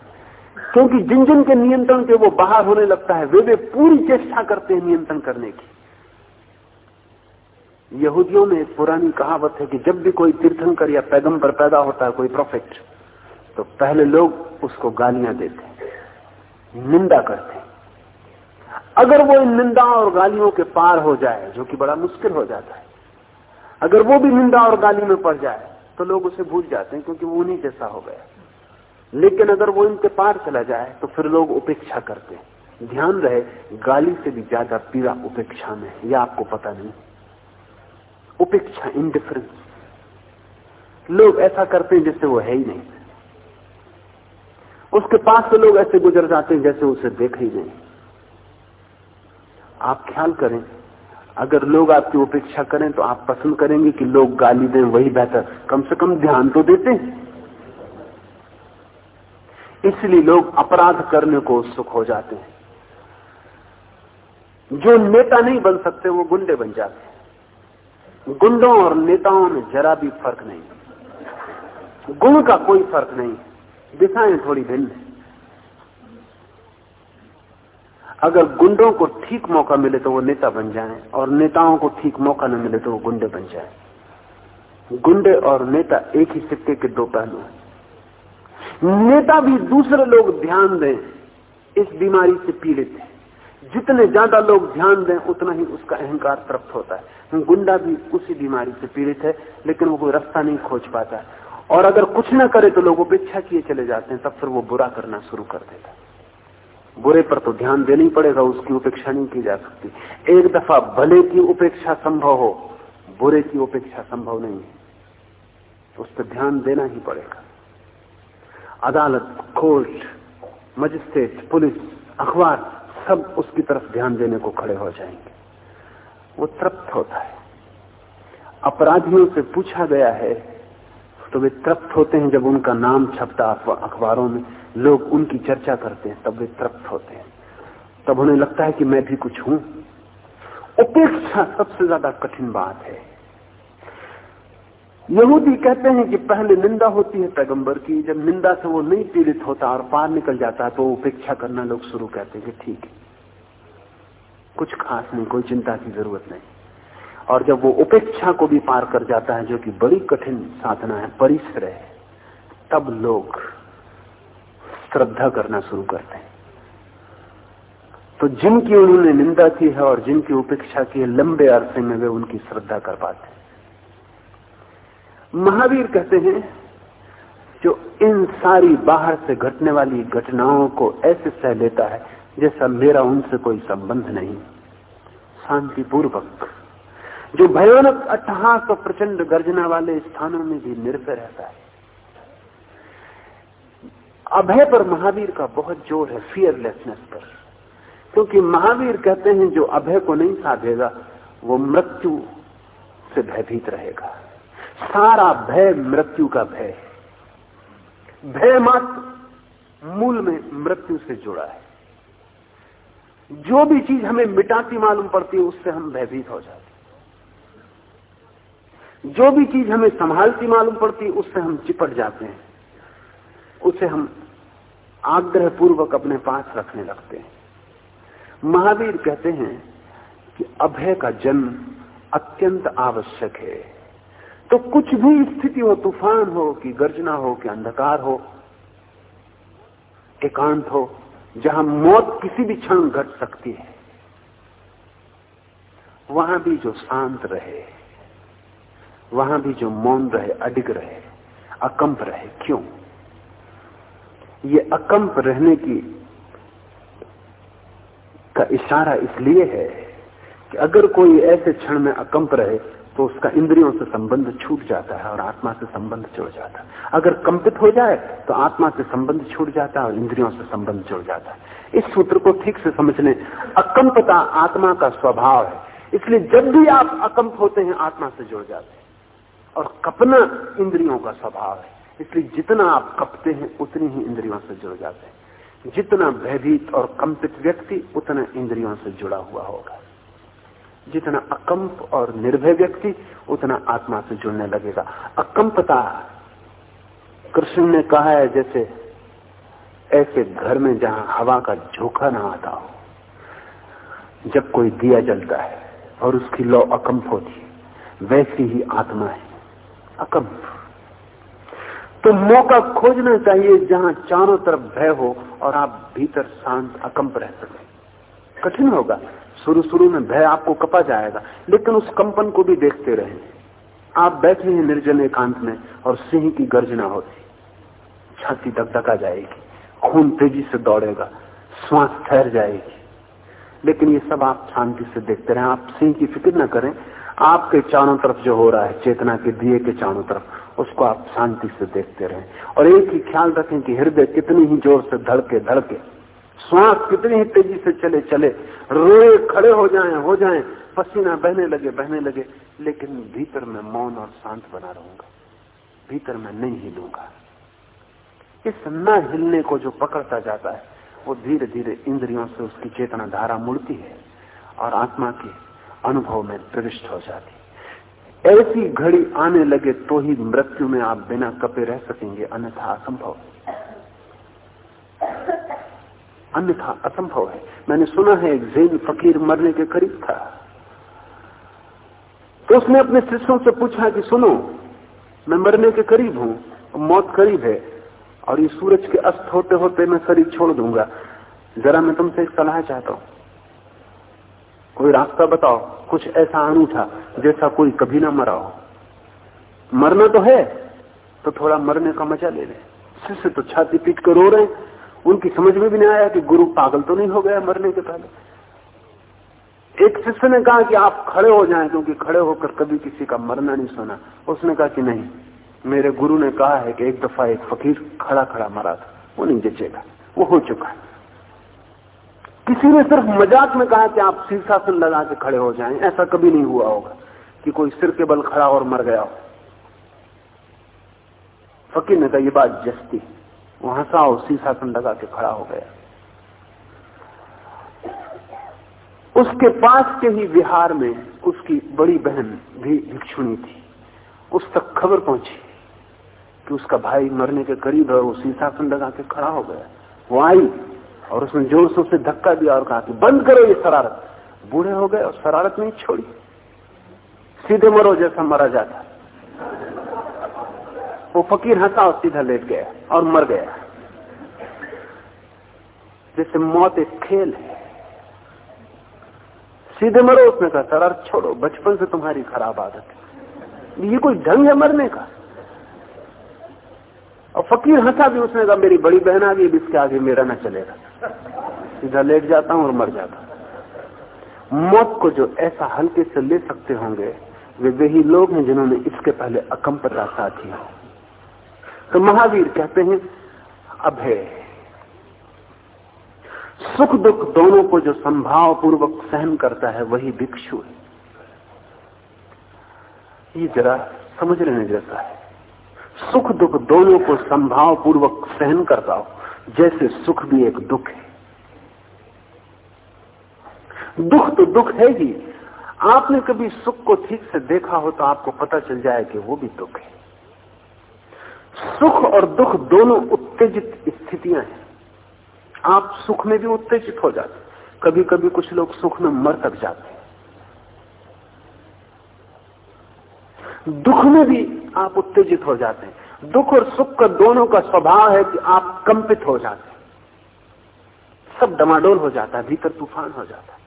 क्योंकि जिन जिन के नियंत्रण के वो बाहर होने लगता है, वे वे पूरी चेष्टा करते हैं नियंत्रण करने की। यहूदियों में एक पुरानी कहावत है कि जब भी कोई तीर्थंकर या पैगंबर पैदा होता है, कोई प्रॉफिट तो पहले लोग उसको गालियाँ देते निंदा करते अगर वो इन निंदा और गालियों के पार हो जाए, जो कि बड़ा मुश्किल हो जाता है, अगर वो भी निंदा और गाली में पड़ जाए तो लोग उसे भूल जाते हैं क्योंकि वो उन्हीं जैसा हो गया। लेकिन अगर वो इनके पार चला जाए तो फिर लोग उपेक्षा करते हैं। ध्यान रहे, गाली से भी ज़्यादा पीड़ा उपेक्षा में यह आपको पता नहीं। उपेक्षा इंडिफरेंस लोग ऐसा करते हैं जैसे वो है ही नहीं। उसके पास से लोग ऐसे गुजर जाते हैं जैसे उसे देख ही नहीं। आप ख्याल करें अगर लोग आपकी उपेक्षा करें तो आप पसंद करेंगे कि लोग गाली दें, वही बेहतर। कम से कम ध्यान तो देते हैं। इसलिए लोग अपराध करने को उत्सुक हो जाते हैं। जो नेता नहीं बन सकते, वो गुंडे बन जाते हैं। गुंडों और नेताओं में जरा भी फ़र्क नहीं। गुण का कोई फ़र्क नहीं। दिशाएँ थोड़ी भिन्न है अगर गुंडों को ठीक मौका मिले तो वो नेता बन जाएँ, और नेताओं को ठीक मौका न मिले तो वो गुंडे बन जाएँ। गुंडे और नेता एक ही सिक्के के दो पहलू हैं। नेता भी दूसरे लोग ध्यान दें, इस बीमारी से पीड़ित है। जितने ज़्यादा लोग ध्यान दें, उतना ही उसका अहंकार तृप्त होता है। गुंडा भी उसी बीमारी से पीड़ित है, लेकिन वो कोई रास्ता नहीं खोज पाता। है और अगर कुछ ना करे तो लोग उपेक्षा किए चले जाते हैं, तब फिर वो बुरा करना शुरू कर देता बुरे पर तो ध्यान देना ही पड़ेगा, उसकी उपेक्षा नहीं की जा सकती। एक दफ़ा भले की उपेक्षा संभव हो, बुरे की उपेक्षा संभव नहीं है। उस पर ध्यान देना ही पड़ेगा। अदालत, कोर्ट, मजिस्ट्रेट, पुलिस, अखबार सब उसकी तरफ़ ध्यान देने को खड़े हो जाएँगे। वो तृप्त होता है। अपराधियों से पूछा गया है तो वे तृप्त होते हैं जब उनका नाम छपता अखबारों में। लोग उनकी चर्चा करते हैं, तब वे तृप्त होते हैं। तब उन्हें लगता है कि मैं भी कुछ हूँ। उपेक्षा सबसे ज़्यादा कठिन बात है। यहूदी कहते हैं कि पहले निंदा होती है पैगंबर की, जब निंदा से वो नहीं पीड़ित होता और पार निकल जाता है तो उपेक्षा करना लोग शुरू कहते हैं कि ठीक है। कुछ खास नहीं, कोई चिंता की ज़रूरत नहीं। और जब वो उपेक्षा को भी पार कर जाता है, जो कि बड़ी कठिन साधना है, परिसर है, तब लोग श्रद्धा करना शुरू करते हैं। तो जिनकी उन्होंने निंदा की है और जिनकी उपेक्षा की है, लंबे अरसे में वे उनकी श्रद्धा कर पाते हैं। महावीर कहते हैं, जो इन सारी बाहर से घटने वाली घटनाओं को ऐसे सह लेता है, जैसा मेरा उनसे कोई संबंध नहीं। शांतिपूर्वक। जो भयानक अट्टहास और प्रचंड गर्जना वाले स्थानों में भी निर्भय रहता है। अभय पर महावीर का बहुत ज़ोर है फियरलेसनेस पर। क्योंकि महावीर कहते हैं, जो अभय को नहीं साधेगा, वो मृत्यु से भयभीत रहेगा। सारा भय मृत्यु का भय भय मात्र मूल में मृत्यु से जुड़ा है। जो भी चीज़ हमें मिटाती मालूम पड़ती है, उससे हम भयभीत हो जाते हैं। जो भी चीज़ हमें संभालती मालूम पड़ती है, उससे हम चिपट जाते हैं। उसे हम आग्रह पूर्वक अपने पास रखने लगते हैं। महावीर कहते हैं कि अभय का जन्म अत्यंत आवश्यक है। तो कुछ भी स्थिति हो, तूफ़ान हो, कि गर्जना हो, कि अंधकार हो, एकांत हो, जहाँ मौत किसी भी क्षण घट सकती है, वहाँ भी जो शांत रहे, वहाँ भी जो मौन रहे, अडिग रहे, अकंप रहे, क्यों? ये अकंप रहने की का इशारा इसलिए है कि अगर कोई ऐसे क्षण में अकंप रहे तो उसका इंद्रियों से संबंध छूट जाता है और आत्मा से संबंध जुड़ जाता है। अगर कंपित हो जाए तो आत्मा से संबंध छूट जाता है और इंद्रियों से संबंध जुड़ जाता है। इस सूत्र को ठीक से समझ लें अकंपता आत्मा का स्वभाव है। इसलिए जब भी आप अकंप होते हैं, आत्मा से जुड़ जाते हैं। और कपना इंद्रियों का स्वभाव है। इसलिए जितना आप कपते हैं, उतनी ही इंद्रियों से जुड़ जाते हैं। जितना भयभीत और कंपित व्यक्ति, उतना इंद्रियों से जुड़ा हुआ होगा। जितना अकंप और निर्भय व्यक्ति, उतना आत्मा से जुड़ने लगेगा। अकंपता, कृष्ण ने कहा है, जैसे ऐसे घर में जहाँ हवा का झोंका ना आता हो, जब कोई दिया जलता है और उसकी लौ अकंप होती है, वैसी ही आत्मा है। अकंप। तो मौका खोजना चाहिए जहाँ चारों तरफ़ भय हो और आप भीतर शांत, अकंप रह सके। कठिन होगा। शुरू शुरू में भय आपको कपा जाएगा, लेकिन उस कंपन को भी देखते रहे। आप बैठे हैं निर्जन एकांत में और सिंह की गर्जना होती। छाती धकधका जाएगी, खून तेज़ी से दौड़ेगा, श्वास ठहर जाएगी। लेकिन ये सब आप शांति से देखते रहे, आप सिंह की फ़िक्र ना करें। आपके चारों तरफ़ जो हो रहा है, चेतना के दिए के चारों तरफ़, उसको आप शांति से देखते रहें। और एक ही ख्याल रखें कि हृदय कितनी ही ज़ोर से धड़के धड़के, श्वास कितनी ही तेज़ी से चले चले, रोए, खड़े हो जाएँ हो जाएँ, पसीना बहने लगे बहने लगे, लेकिन भीतर में मौन और शांत बना रहूँगा। भीतर में नहीं हिलूँगा। इस न हिलने को जो पकड़ता जाता है, वो धीरे धीरे इंद्रियों से उसकी चेतना धारा मुड़ती है और आत्मा के अनुभव में प्रविष्ट हो जाती। ऐसी घड़ी आने लगे तो ही मृत्यु में आप बिना कपे रह सकेंगे, अन्यथा असंभव। अन्यथा असंभव है। मैंने सुना है एक जैन फकीर मरने के करीब था। तो उसने अपने शिष्यों से पूछा कि सुनो, मैं मरने के करीब हूँ, मौत करीब है, और ये सूरज के अस्त होते होते मैं शरीर छोड़ दूँगा। जरा मैं तुमसे एक सलाह चाहता हूँ। कोई रास्ता बताओ, कुछ ऐसा अनूठा जैसा कोई कभी ना मरा हो। मरना तो है तो थोड़ा मरने का मज़ा ले ले। शिष्य तो छाती पीट कर रो रहे उनकी समझ में भी नहीं आया कि गुरु पागल तो नहीं हो गया मरने के पहले। एक शिष्य ने कहा कि आप खड़े हो जाएँ, क्योंकि खड़े होकर कभी किसी का मरना नहीं सुना। उसने कहा कि नहीं, मेरे गुरु ने कहा है कि एक दफ़ा एक फकीर खड़ा खड़ा मरा था, वो नहीं जचेगा, वो हो चुका है। किसी ने सिर्फ़ मज़ाक में कहा कि आप शीर्षासन लगा के खड़े हो जाएँ। ऐसा कभी नहीं हुआ होगा कि कोई सिर के बल खड़ा और मर गया हो। फकीर ने कहा, ये बात जस्ती वो हंसा और शीशासन लगा के खड़ा हो गया। उसके पास के ही विहार में उसकी बड़ी बहन भी भिक्षुणी थी। उस तक खबर पहुँची कि उसका भाई मरने के करीब है वो शीशासन लगा के खड़ा हो गया। वो आई। और उसने ज़ोर से उसे धक्का दिया और कहा कि बंद करो ये शरारत। बूढ़े हो गए और शरारत नहीं छोड़ी। सीधे मरो जैसा मरा जाता। वो फकीर हंसा और सीधा लेट गया और मर गया। जैसे मौत एक खेल है। सीधे मरो, उसने कहा, शरारत छोड़ो, बचपन से तुम्हारी खराब आदत है। ये कोई ढंग है मरने का? और फकीर हंसा भी, उसने कहा, मेरी बड़ी बहन आ गई इसके आगे मेरा ना चलेगा। सीधा लेट जाता हूँ और मर जाता मौत को जो ऐसा हल्के से ले सकते होंगे, वे वही लोग हैं जिन्होंने इसके पहले अकंपता साथी हो। तो महावीर कहते हैं अभय सुख दुख दोनों को जो संभाव पूर्वक सहन करता है, वही भिक्षु है। ये जरा समझ लेने जैसा है। सुख दुख दोनों को संभाव पूर्वक सहन करता हो। जैसे सुख भी एक दुख है। दुख तो दुख है ही। आपने कभी सुख को ठीक से देखा हो तो आपको पता चल जाए कि वो भी दुख है। सुख और दुख दोनों उत्तेजित स्थितियाँ हैं। आप सुख में भी उत्तेजित हो जाते कभी कभी कुछ लोग सुख में मर तक जाते दुख में भी आप उत्तेजित हो जाते हैं। दुख और सुख का दोनों का स्वभाव है कि आप कंपित हो जाते हैं। सब डमाडोल हो जाता है, भीतर तूफ़ान हो जाता है।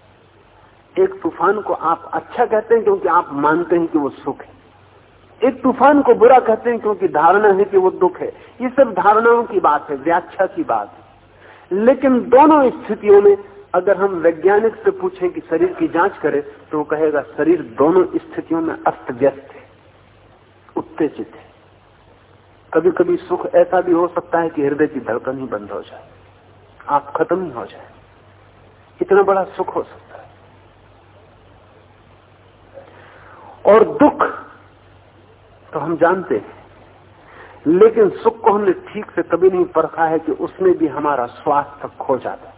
एक तूफ़ान को आप अच्छा कहते हैं क्योंकि आप मानते हैं कि वो सुख है। एक तूफ़ान को बुरा कहते हैं क्योंकि धारणा है कि वो दुख है। ये सब धारणाओं की बात है, व्याख्या की बात है। लेकिन दोनों स्थितियों में अगर हम वैज्ञानिक से पूछें कि शरीर की जाँच करें तो वो कहेगा, शरीर दोनों स्थितियों में अस्त व्यस्त है, उत्तेजित है। कभी कभी सुख ऐसा भी हो सकता है कि हृदय की धड़कन ही बंद हो जाए। आप खत्म ही हो जाए। इतना बड़ा सुख हो सकता है। और दुख तो हम जानते हैं, लेकिन सुख को हमने ठीक से कभी नहीं परखा है कि उसमें भी हमारा स्वास्थ्य खो जाता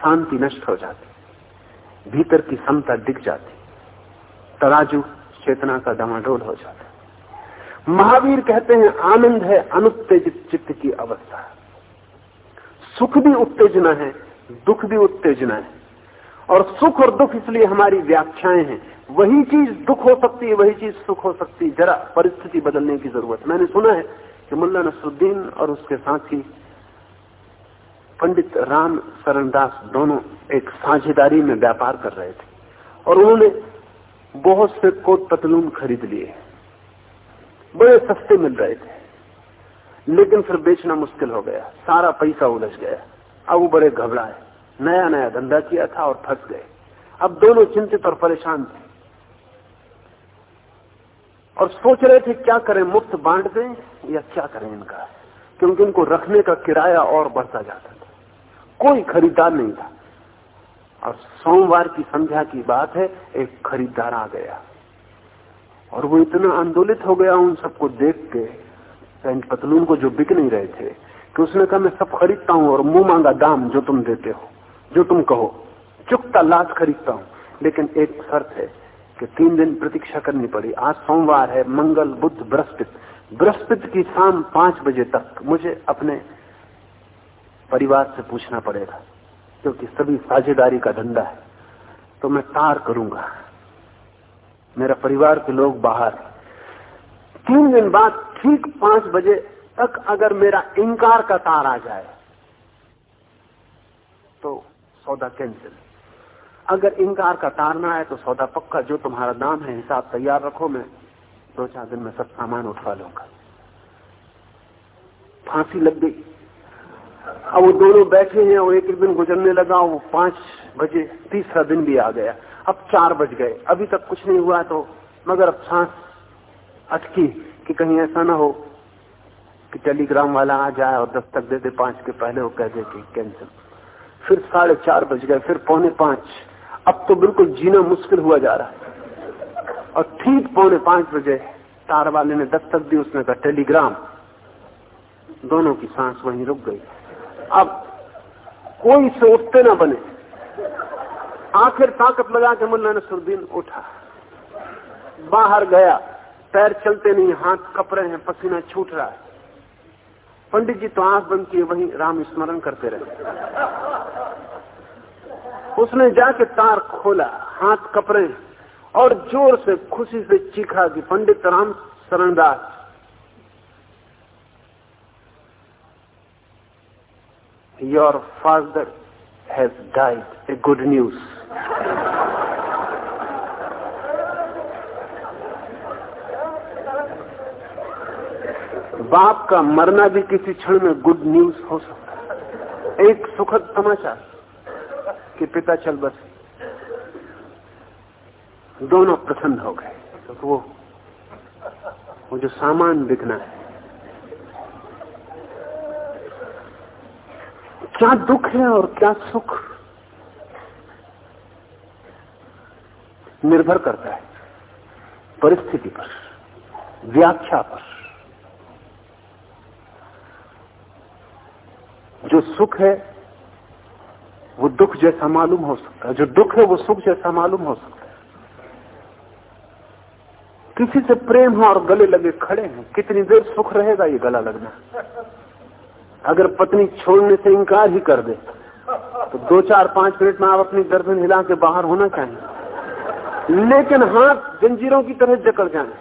शांति नष्ट हो जाती भीतर की समता दिख जाती तराजू चेतना का डमाडोल हो जाता महावीर कहते हैं, आनंद है अनुत्तेजित चित्त की अवस्था। सुख भी उत्तेजना है, दुख भी उत्तेजना है। और सुख और दुख इसलिए हमारी व्याख्याएँ हैं। वही चीज़ दुख हो सकती है, वही चीज़ सुख हो सकती है। जरा परिस्थिति बदलने की ज़रूरत। मैंने सुना है कि मुल्ला नसरुद्दीन और उसके साथी पंडित राम शरणदास दोनों एक साझेदारी में व्यापार कर रहे थे। और उन्होंने बहुत से कोट पतलून खरीद लिए। बड़े सस्ते मिल रहे थे। लेकिन फिर बेचना मुश्किल हो गया। सारा पैसा उलझ गया। अब वो बड़े घबराए। नया नया धंधा किया था और फंस गए। अब दोनों चिंतित और परेशान थे। और सोच रहे थे, क्या करें, मुफ़्त बांट दें या क्या करें इनका? क्योंकि इनको रखने का किराया और बढ़ता जाता था। कोई खरीदार नहीं था। और सोमवार की संध्या की बात है, एक खरीदार आ गया। और वो इतना आंदोलित हो गया उन सबको देख के पैंट पतलून को जो बिक नहीं रहे थे, कि उसने कहा, मैं सब खरीदता हूँ और मुँह मांगा दाम जो तुम देते हो, जो तुम कहो। चुकता लाश खरीदता हूँ। लेकिन एक शर्त है कि तीन दिन प्रतीक्षा करनी पड़ी। आज सोमवार है, मंगल बुद्ध बृहस्पति। बृहस्पति की शाम पाँच बजे तक मुझे अपने परिवार से पूछना पड़ेगा, क्योंकि सभी साझेदारी का धंधा है। तो मैं तार करूँगा। मेरा परिवार के लोग बाहर। तीन दिन बाद ठीक पाँच बजे तक अगर मेरा इंकार का तार आ जाए तो सौदा कैंसिल अगर इंकार का तार ना आए तो सौदा पक्का। जो तुम्हारा दाम है, हिसाब तैयार रखो। मैं दो चार दिन में सब सामान उठवा लूँगा। फांसी लग गई। अब वो दोनों बैठे हैं, और एक दिन गुजरने लगा, वो पाँच बजे तीसरा दिन भी आ गया। अब चार बज गए। अभी तक कुछ नहीं हुआ तो मगर अब सांस अटकी कि कहीं ऐसा ना हो कि टेलीग्राम वाला आ जाए और दस्तक दे दे, पाँच के पहले वो कह दे कि कैंसिल। फिर साढ़े चार बज गए, फिर पौने पाँच। अब तो बिल्कुल जीना मुश्किल हुआ जा रहा है। और ठीक पौने पाँच बजे तार वाले ने दस्तक दी, उसने कहा, टेलीग्राम। दोनों की सांस वहीं रुक गई। अब कोई से उठते ना बने। आखिर ताकत लगा के मुला नसरुद्दीन उठा। बाहर गया, पैर चलते नहीं, हाथ कप रहे हैं, पसीना छूट रहा है। पंडित जी तो आँख बंद किए, वहीं राम स्मरण करते रहे। उसने जाके तार खोला, हाथ कपड़े और ज़ोर से खुशी से चीखा कि, Pandit Ram Sharandas. Your father has died a good news बाप का मरना भी किसी क्षण में गुड न्यूज़ हो सकता है। एक सुखद समाचार कि पिता चल बस। दोनों प्रसन्न हो गए तो वो वो जो सामान बिकना है। क्या दुख है और क्या सुख? निर्भर करता है परिस्थिति पर, व्याख्या पर। जो सुख है, वो दुख जैसा मालूम हो सकता है। जो दुख है, वो सुख जैसा मालूम हो सकता है। किसी से प्रेम हो और गले लगे खड़े हैं, कितनी देर सुख रहेगा ये गला लगना? अगर पत्नी छोड़ने से इंकार ही कर दे तो दो चार पाँच मिनट में आप अपनी गर्दन हिला के बाहर होना चाहिए। लेकिन हाथ जंजीरों की तरह जकड़ जाए।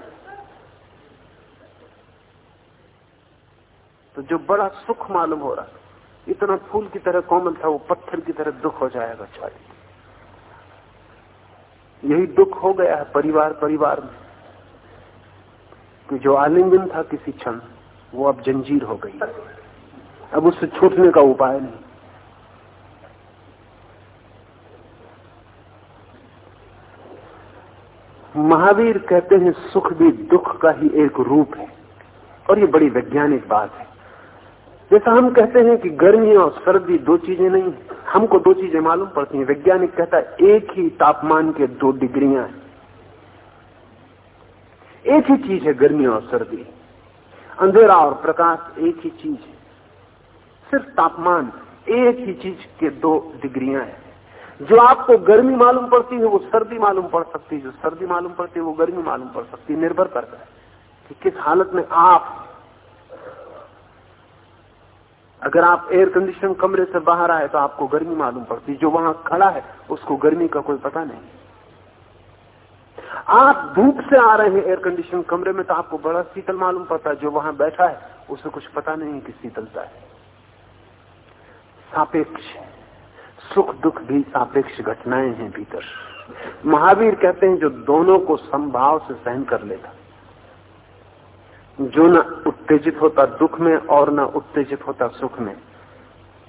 तो जो बड़ा सुख मालूम हो रहा इतना फूल की तरह कोमल था, वो पत्थर की तरह दुख हो जाएगा छाली यही दुख हो गया है परिवार परिवार में, कि जो आलिंगन था किसी क्षण, वो अब जंजीर हो गई। अब उससे छूटने का उपाय नहीं। महावीर कहते हैं, सुख भी दुख का ही एक रूप है। और ये बड़ी वैज्ञानिक बात है। जैसा हम कहते हैं कि गर्मी और सर्दी दो चीज़ें नहीं हमको दो चीज़ें मालूम पड़ती हैं। वैज्ञानिक कहता है, एक ही तापमान के दो डिग्रियाँ हैं। एक ही चीज़ है गर्मी और सर्दी। अंधेरा और प्रकाश एक ही चीज़ है। सिर्फ़ तापमान, एक ही चीज़ के दो डिग्रियाँ हैं। जो आपको गर्मी मालूम पड़ती है, वो सर्दी मालूम पड़ सकती है। जो सर्दी मालूम पड़ती है, वो गर्मी मालूम पड़ सकती है। निर्भर करता है कि किस हालत में आप अगर आप एयर कंडीशन कमरे से बाहर आए तो आपको गर्मी मालूम पड़ती जो वहाँ खड़ा है, उसको गर्मी का कोई पता नहीं। आप धूप से आ रहे हैं एयर कंडीशन कमरे में तो आपको बड़ा शीतल मालूम पड़ता है। जो वहाँ बैठा है, उसे कुछ पता नहीं कि शीतलता है। सापेक्ष सुख दुख भी सापेक्ष घटनाएँ हैं भीतर। महावीर कहते हैं जो दोनों को संभाव से सहन कर लेता। जो न उत्तेजित होता दुख में और न उत्तेजित होता सुख में,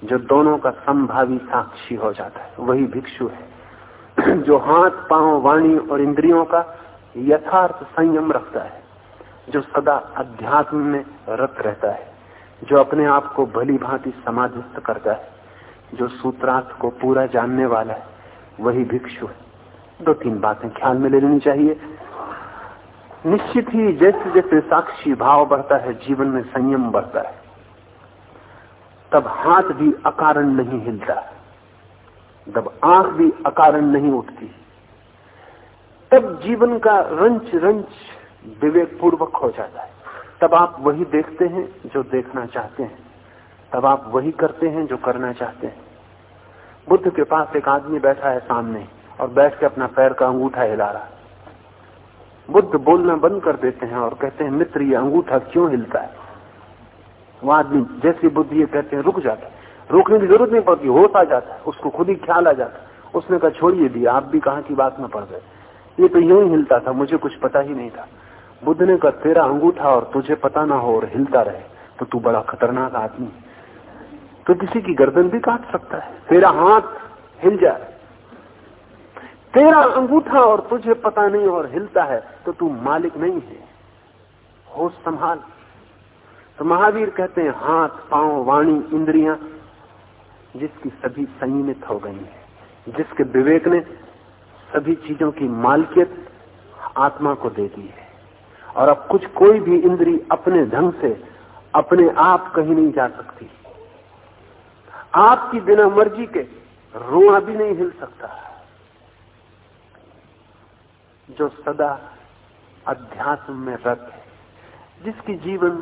जो दोनों का संभावी साक्षी हो जाता है, वही भिक्षु है। जो हाथ, पाँव, वाणी और इंद्रियों का यथार्थ संयम रखता है, जो सदा अध्यात्म में रत रहता है, जो अपने आप को भली भांति समाधिस्थ करता है। जो सूत्रार्थ को पूरा जानने वाला है, वही भिक्षु है। दो तीन बातें ख्याल में ले लेनी चाहिए। निश्चित ही जैसे जैसे साक्षी भाव बढ़ता है, जीवन में संयम बढ़ता है, तब हाथ भी अकारण नहीं हिलता। जब आँख भी अकारण नहीं उठती, तब जीवन का रंच रंच विवेक पूर्वक हो जाता है। तब आप वही देखते हैं जो देखना चाहते हैं। तब आप वही करते हैं जो करना चाहते हैं। बुद्ध के पास एक आदमी बैठा है सामने और बैठ के अपना पैर का अंगूठा हिला रहा बुद्ध बोलना बंद कर देते हैं और कहते हैं, मित्र, ये अंगूठा क्यों हिलता है? वो आदमी जैसे बुद्ध ये कहते हैं, रुक जाता है। रोकने की ज़रूरत नहीं पड़ती, होश आ जाता है, उसको खुद ही ख्याल आ जाता है। उसने कहा, छोड़िए भी आप भी कहा की बात में पड़ गए। ये तो यूँ ही हिलता था, मुझे कुछ पता ही नहीं था। बुद्ध ने कहा, तेरा अंगूठा और तुझे पता ना हो और हिलता रहे तो तू बड़ा खतरनाक आदमी तो किसी की गर्दन भी काट सकता है। तेरा हाथ हिल जाए। तेरा अंगूठा और तुझे पता नहीं और हिलता है तो तू मालिक नहीं है। होश संभाल। तो महावीर कहते हैं, हाथ, पाँव, वाणी, इंद्रियाँ, जिसकी सभी संयमित हो गई है, जिसके विवेक ने सभी चीज़ों की मालकियत आत्मा को दे दी है। और अब कुछ कोई भी इंद्री अपने ढंग से, अपने आप कहीं नहीं जा सकती। आपकी बिना मर्ज़ी के रोआ भी नहीं हिल सकता। जो सदा अध्यात्म में रत है, जिसकी जीवन,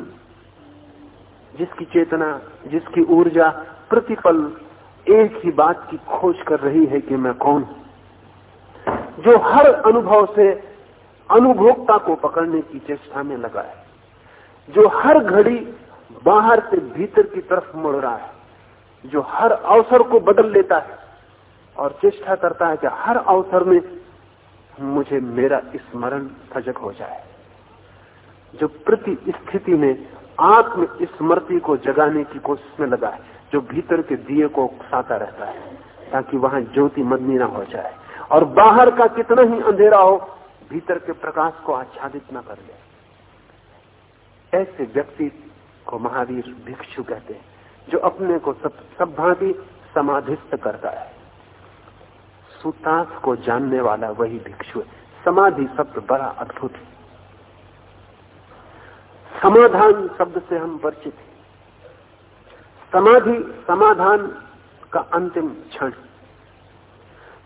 जिसकी चेतना, जिसकी ऊर्जा प्रतिपल एक ही बात की खोज कर रही है कि मैं कौन हूँ। जो हर अनुभव से अनुभोक्ता को पकड़ने की चेष्टा में लगा है, जो हर घड़ी बाहर से भीतर की तरफ़ मुड़ रहा है जो हर अवसर को बदल लेता है और चेष्टा करता है कि हर अवसर में मुझे मेरा स्मरण सजग हो जाए। जो प्रति स्थिति में आत्म स्मृति को जगाने की कोशिश में लगा है, जो भीतर के दिए को उकसाता रहता है, ताकि वहाँ ज्योति मदनी ना हो जाए और बाहर का कितना ही अंधेरा हो, भीतर के प्रकाश को आच्छादित न कर ले ऐसे व्यक्ति को महावीर भिक्षु कहते हैं। जो अपने को सब सब भांति समाधिस्थ करता है। सुतास को जानने वाला वही भिक्षु है। समाधि शब्द बड़ा अद्भुत है। समाधान शब्द से हम परिचित हैं। समाधि, समाधान का अंतिम क्षण।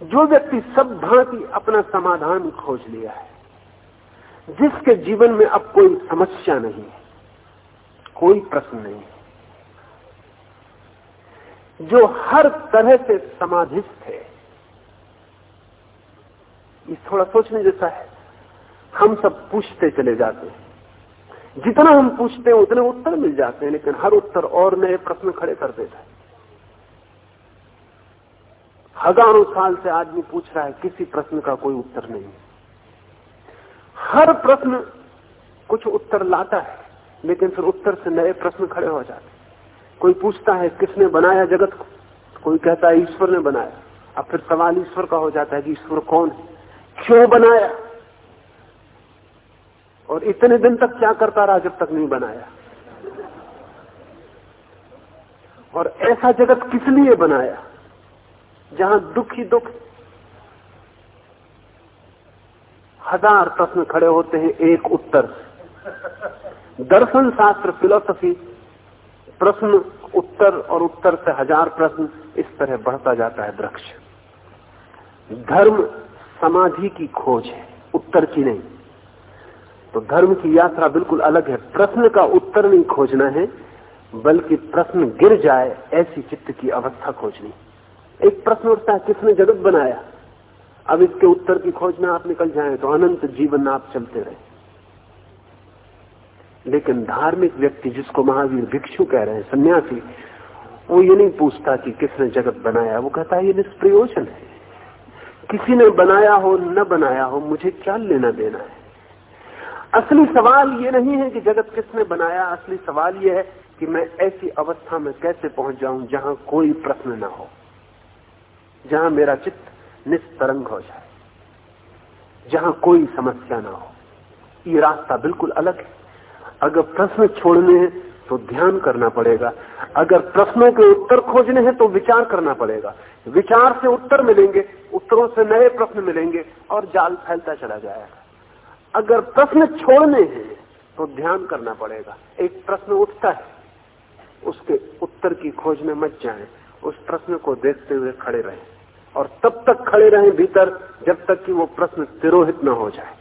जो व्यक्ति सब भांति अपना समाधान खोज लिया है, जिसके जीवन में अब कोई समस्या नहीं है, कोई प्रश्न नहीं है। जो हर तरह से समाधिस्थ है। ये थोड़ा सोचने जैसा है। हम सब पूछते चले जाते हैं। जितना हम पूछते हैं, उतने उत्तर मिल जाते हैं, लेकिन हर उत्तर और नए प्रश्न खड़े कर देता है। हज़ारों साल से आदमी पूछ रहा है, किसी प्रश्न का कोई उत्तर नहीं। हर प्रश्न कुछ उत्तर लाता है, लेकिन फिर उत्तर से नए प्रश्न खड़े हो जाते कोई पूछता है किसने बनाया जगत को? कोई कहता है ईश्वर ने बनाया। अब फिर सवाल ईश्वर का हो जाता है कि ईश्वर कौन है? क्यों बनाया? और इतने दिन तक क्या करता रहा जब तक नहीं बनाया? और ऐसा जगत किस लिए बनाया? जहाँ दुख ही दुख। हज़ार प्रश्न खड़े होते हैं, एक उत्तर। दर्शन शास्त्र फिलोसफी प्रश्न उत्तर और उत्तर से हज़ार प्रश्न इस तरह बढ़ता जाता है वृक्ष धर्म समाधि की खोज है, उत्तर की नहीं। तो धर्म की यात्रा बिल्कुल अलग है। प्रश्न का उत्तर नहीं खोजना है, बल्कि प्रश्न गिर जाए, ऐसी चित्त की अवस्था खोजनी। एक प्रश्न उठता है, किसने जगत बनाया? अब इसके उत्तर की खोज में आप निकल जाए तो अनंत जीवन आप चलते रहे। लेकिन धार्मिक व्यक्ति जिसको महावीर भिक्षु कह रहे हैं, सन्यासी, वो ये नहीं पूछता कि किसने जगत बनाया। वो कहता है, ये निष्प्रयोजन है। किसी ने बनाया हो, न बनाया हो, मुझे क्या लेना देना है? असली सवाल ये नहीं है कि जगत किसने बनाया। असली सवाल ये है कि मैं ऐसी अवस्था में कैसे पहुँच जाऊँ जहाँ कोई प्रश्न ना हो, जहाँ मेरा चित्त निस्तरंग हो जाए, जहाँ कोई समस्या ना हो। ये रास्ता बिल्कुल अलग है। अगर प्रश्न छोड़ने हैं तो ध्यान करना पड़ेगा। अगर प्रश्नों के उत्तर खोजने हैं तो विचार करना पड़ेगा। विचार से उत्तर मिलेंगे, उत्तरों से नए प्रश्न मिलेंगे, और जाल फैलता चला जाएगा। अगर प्रश्न छोड़ने हैं तो ध्यान करना पड़ेगा। एक प्रश्न उठता है, उसके उत्तर की खोज में मत जाए। उस प्रश्न को देखते हुए खड़े रहें। और तब तक खड़े रहें, भीतर, जब तक कि वो प्रश्न तिरोहित न हो जाए।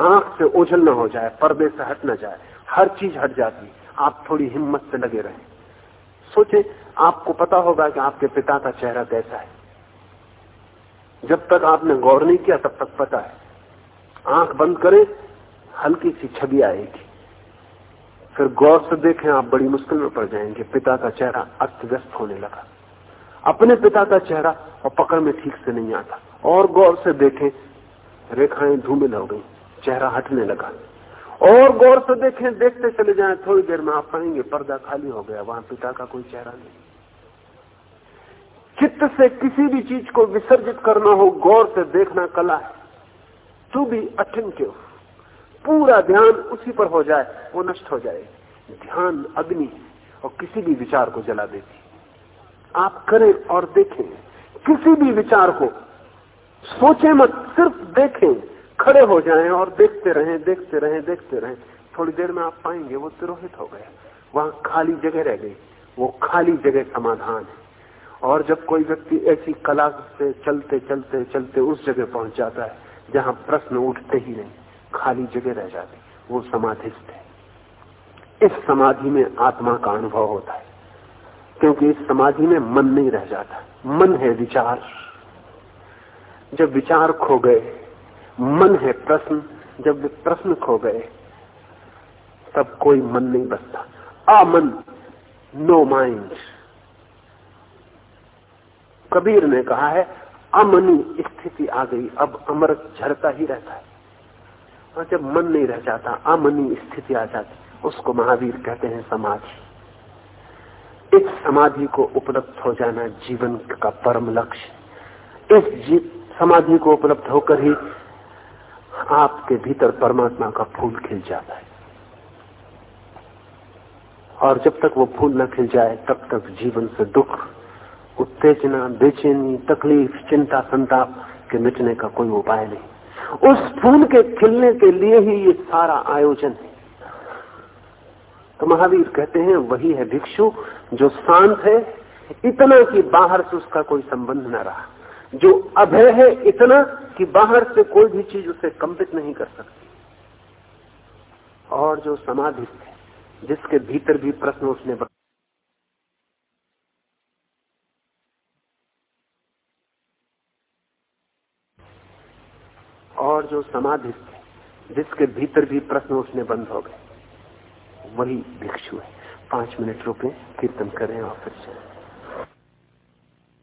आँख से ओझल न हो जाए, पर्दे से हट न जाए, हर चीज़ हट जाती, आप थोड़ी हिम्मत से लगे रहें। सोचे, आपको पता होगा कि आपके पिता का चेहरा कैसा है। जब तक आपने गौर नहीं किया, तब तक पता है। आँख बंद करें, हल्की सी छवि आएगी। फिर गौर से देखें, आप बड़ी मुश्किल में पड़ जाएँगे। पिता का चेहरा अस्त व्यस्त होने लगा। अपने पिता का चेहरा और पकड़ में ठीक से नहीं आता। और गौर से देखें, रेखाएँ धूमिल हो गई। चेहरा हटने लगा। और गौर से देखें, देखते चले जाएँ, थोड़ी देर में आप पाएँगे, पर्दा खाली हो गया, वहाँ पिता का कोई चेहरा नहीं। चित्त से किसी भी चीज़ को विसर्जित करना हो, गौर से देखना कला है। टू बी अटेंटिव पूरा ध्यान उसी पर हो जाए, वो नष्ट हो जाए। ध्यान अग्नि और किसी भी विचार को जला देती आप करें और देखें, किसी भी विचार को। सोचे मत, सिर्फ़ देखें। खड़े हो जाएँ और देखते रहें देखते रहें देखते रहें। थोड़ी देर में आप पाएँगे वो तिरोहित हो गया वहाँ खाली जगह रह गई। वो खाली जगह समाधान है। और जब कोई व्यक्ति ऐसी कला से चलते चलते चलते उस जगह पहुँच जाता है, जहाँ प्रश्न उठते ही नहीं, खाली जगह रह जाती, वो समाधिस्थ है। इस समाधि में आत्मा का अनुभव होता है। क्योंकि इस समाधि में मन नहीं रह जाता। मन है विचार। जब विचार खो गए मन है प्रश्न, जब वे प्रश्न खो गए, तब कोई मन नहीं बचता अमन नो माइंड। कबीर ने कहा है, अमनी स्थिति आ गई, अब अमृत झरता ही रहता है। और जब मन नहीं रह जाता, अमनी स्थिति आ जाती, उसको महावीर कहते हैं समाधि। इस समाधि को उपलब्ध हो जाना जीवन का परम लक्ष्य। इस समाधि को उपलब्ध होकर ही आपके भीतर परमात्मा का फूल खिल जाता है। और जब तक वो फूल न खिल जाए, तब तक जीवन से दुख, उत्तेजना, बेचैनी, तकलीफ़, चिंता, संताप के मिटने का कोई उपाय नहीं। उस फूल के खिलने के लिए ही ये सारा आयोजन है। तो महावीर कहते हैं, वही है भिक्षु जो शांत है, इतना कि बाहर से उसका कोई संबंध न रहा। जो अभय है इतना कि बाहर से कोई भी चीज़ उसे कंपित नहीं कर सकती। और जो समाधि है, जिसके भीतर भी प्रश्न उसने और जो समाधि है, जिसके भीतर भी प्रश्न उसने बंद हो गए। वही भिक्षु है। पाँच मिनट रुके, कीर्तन करें और फिर चले।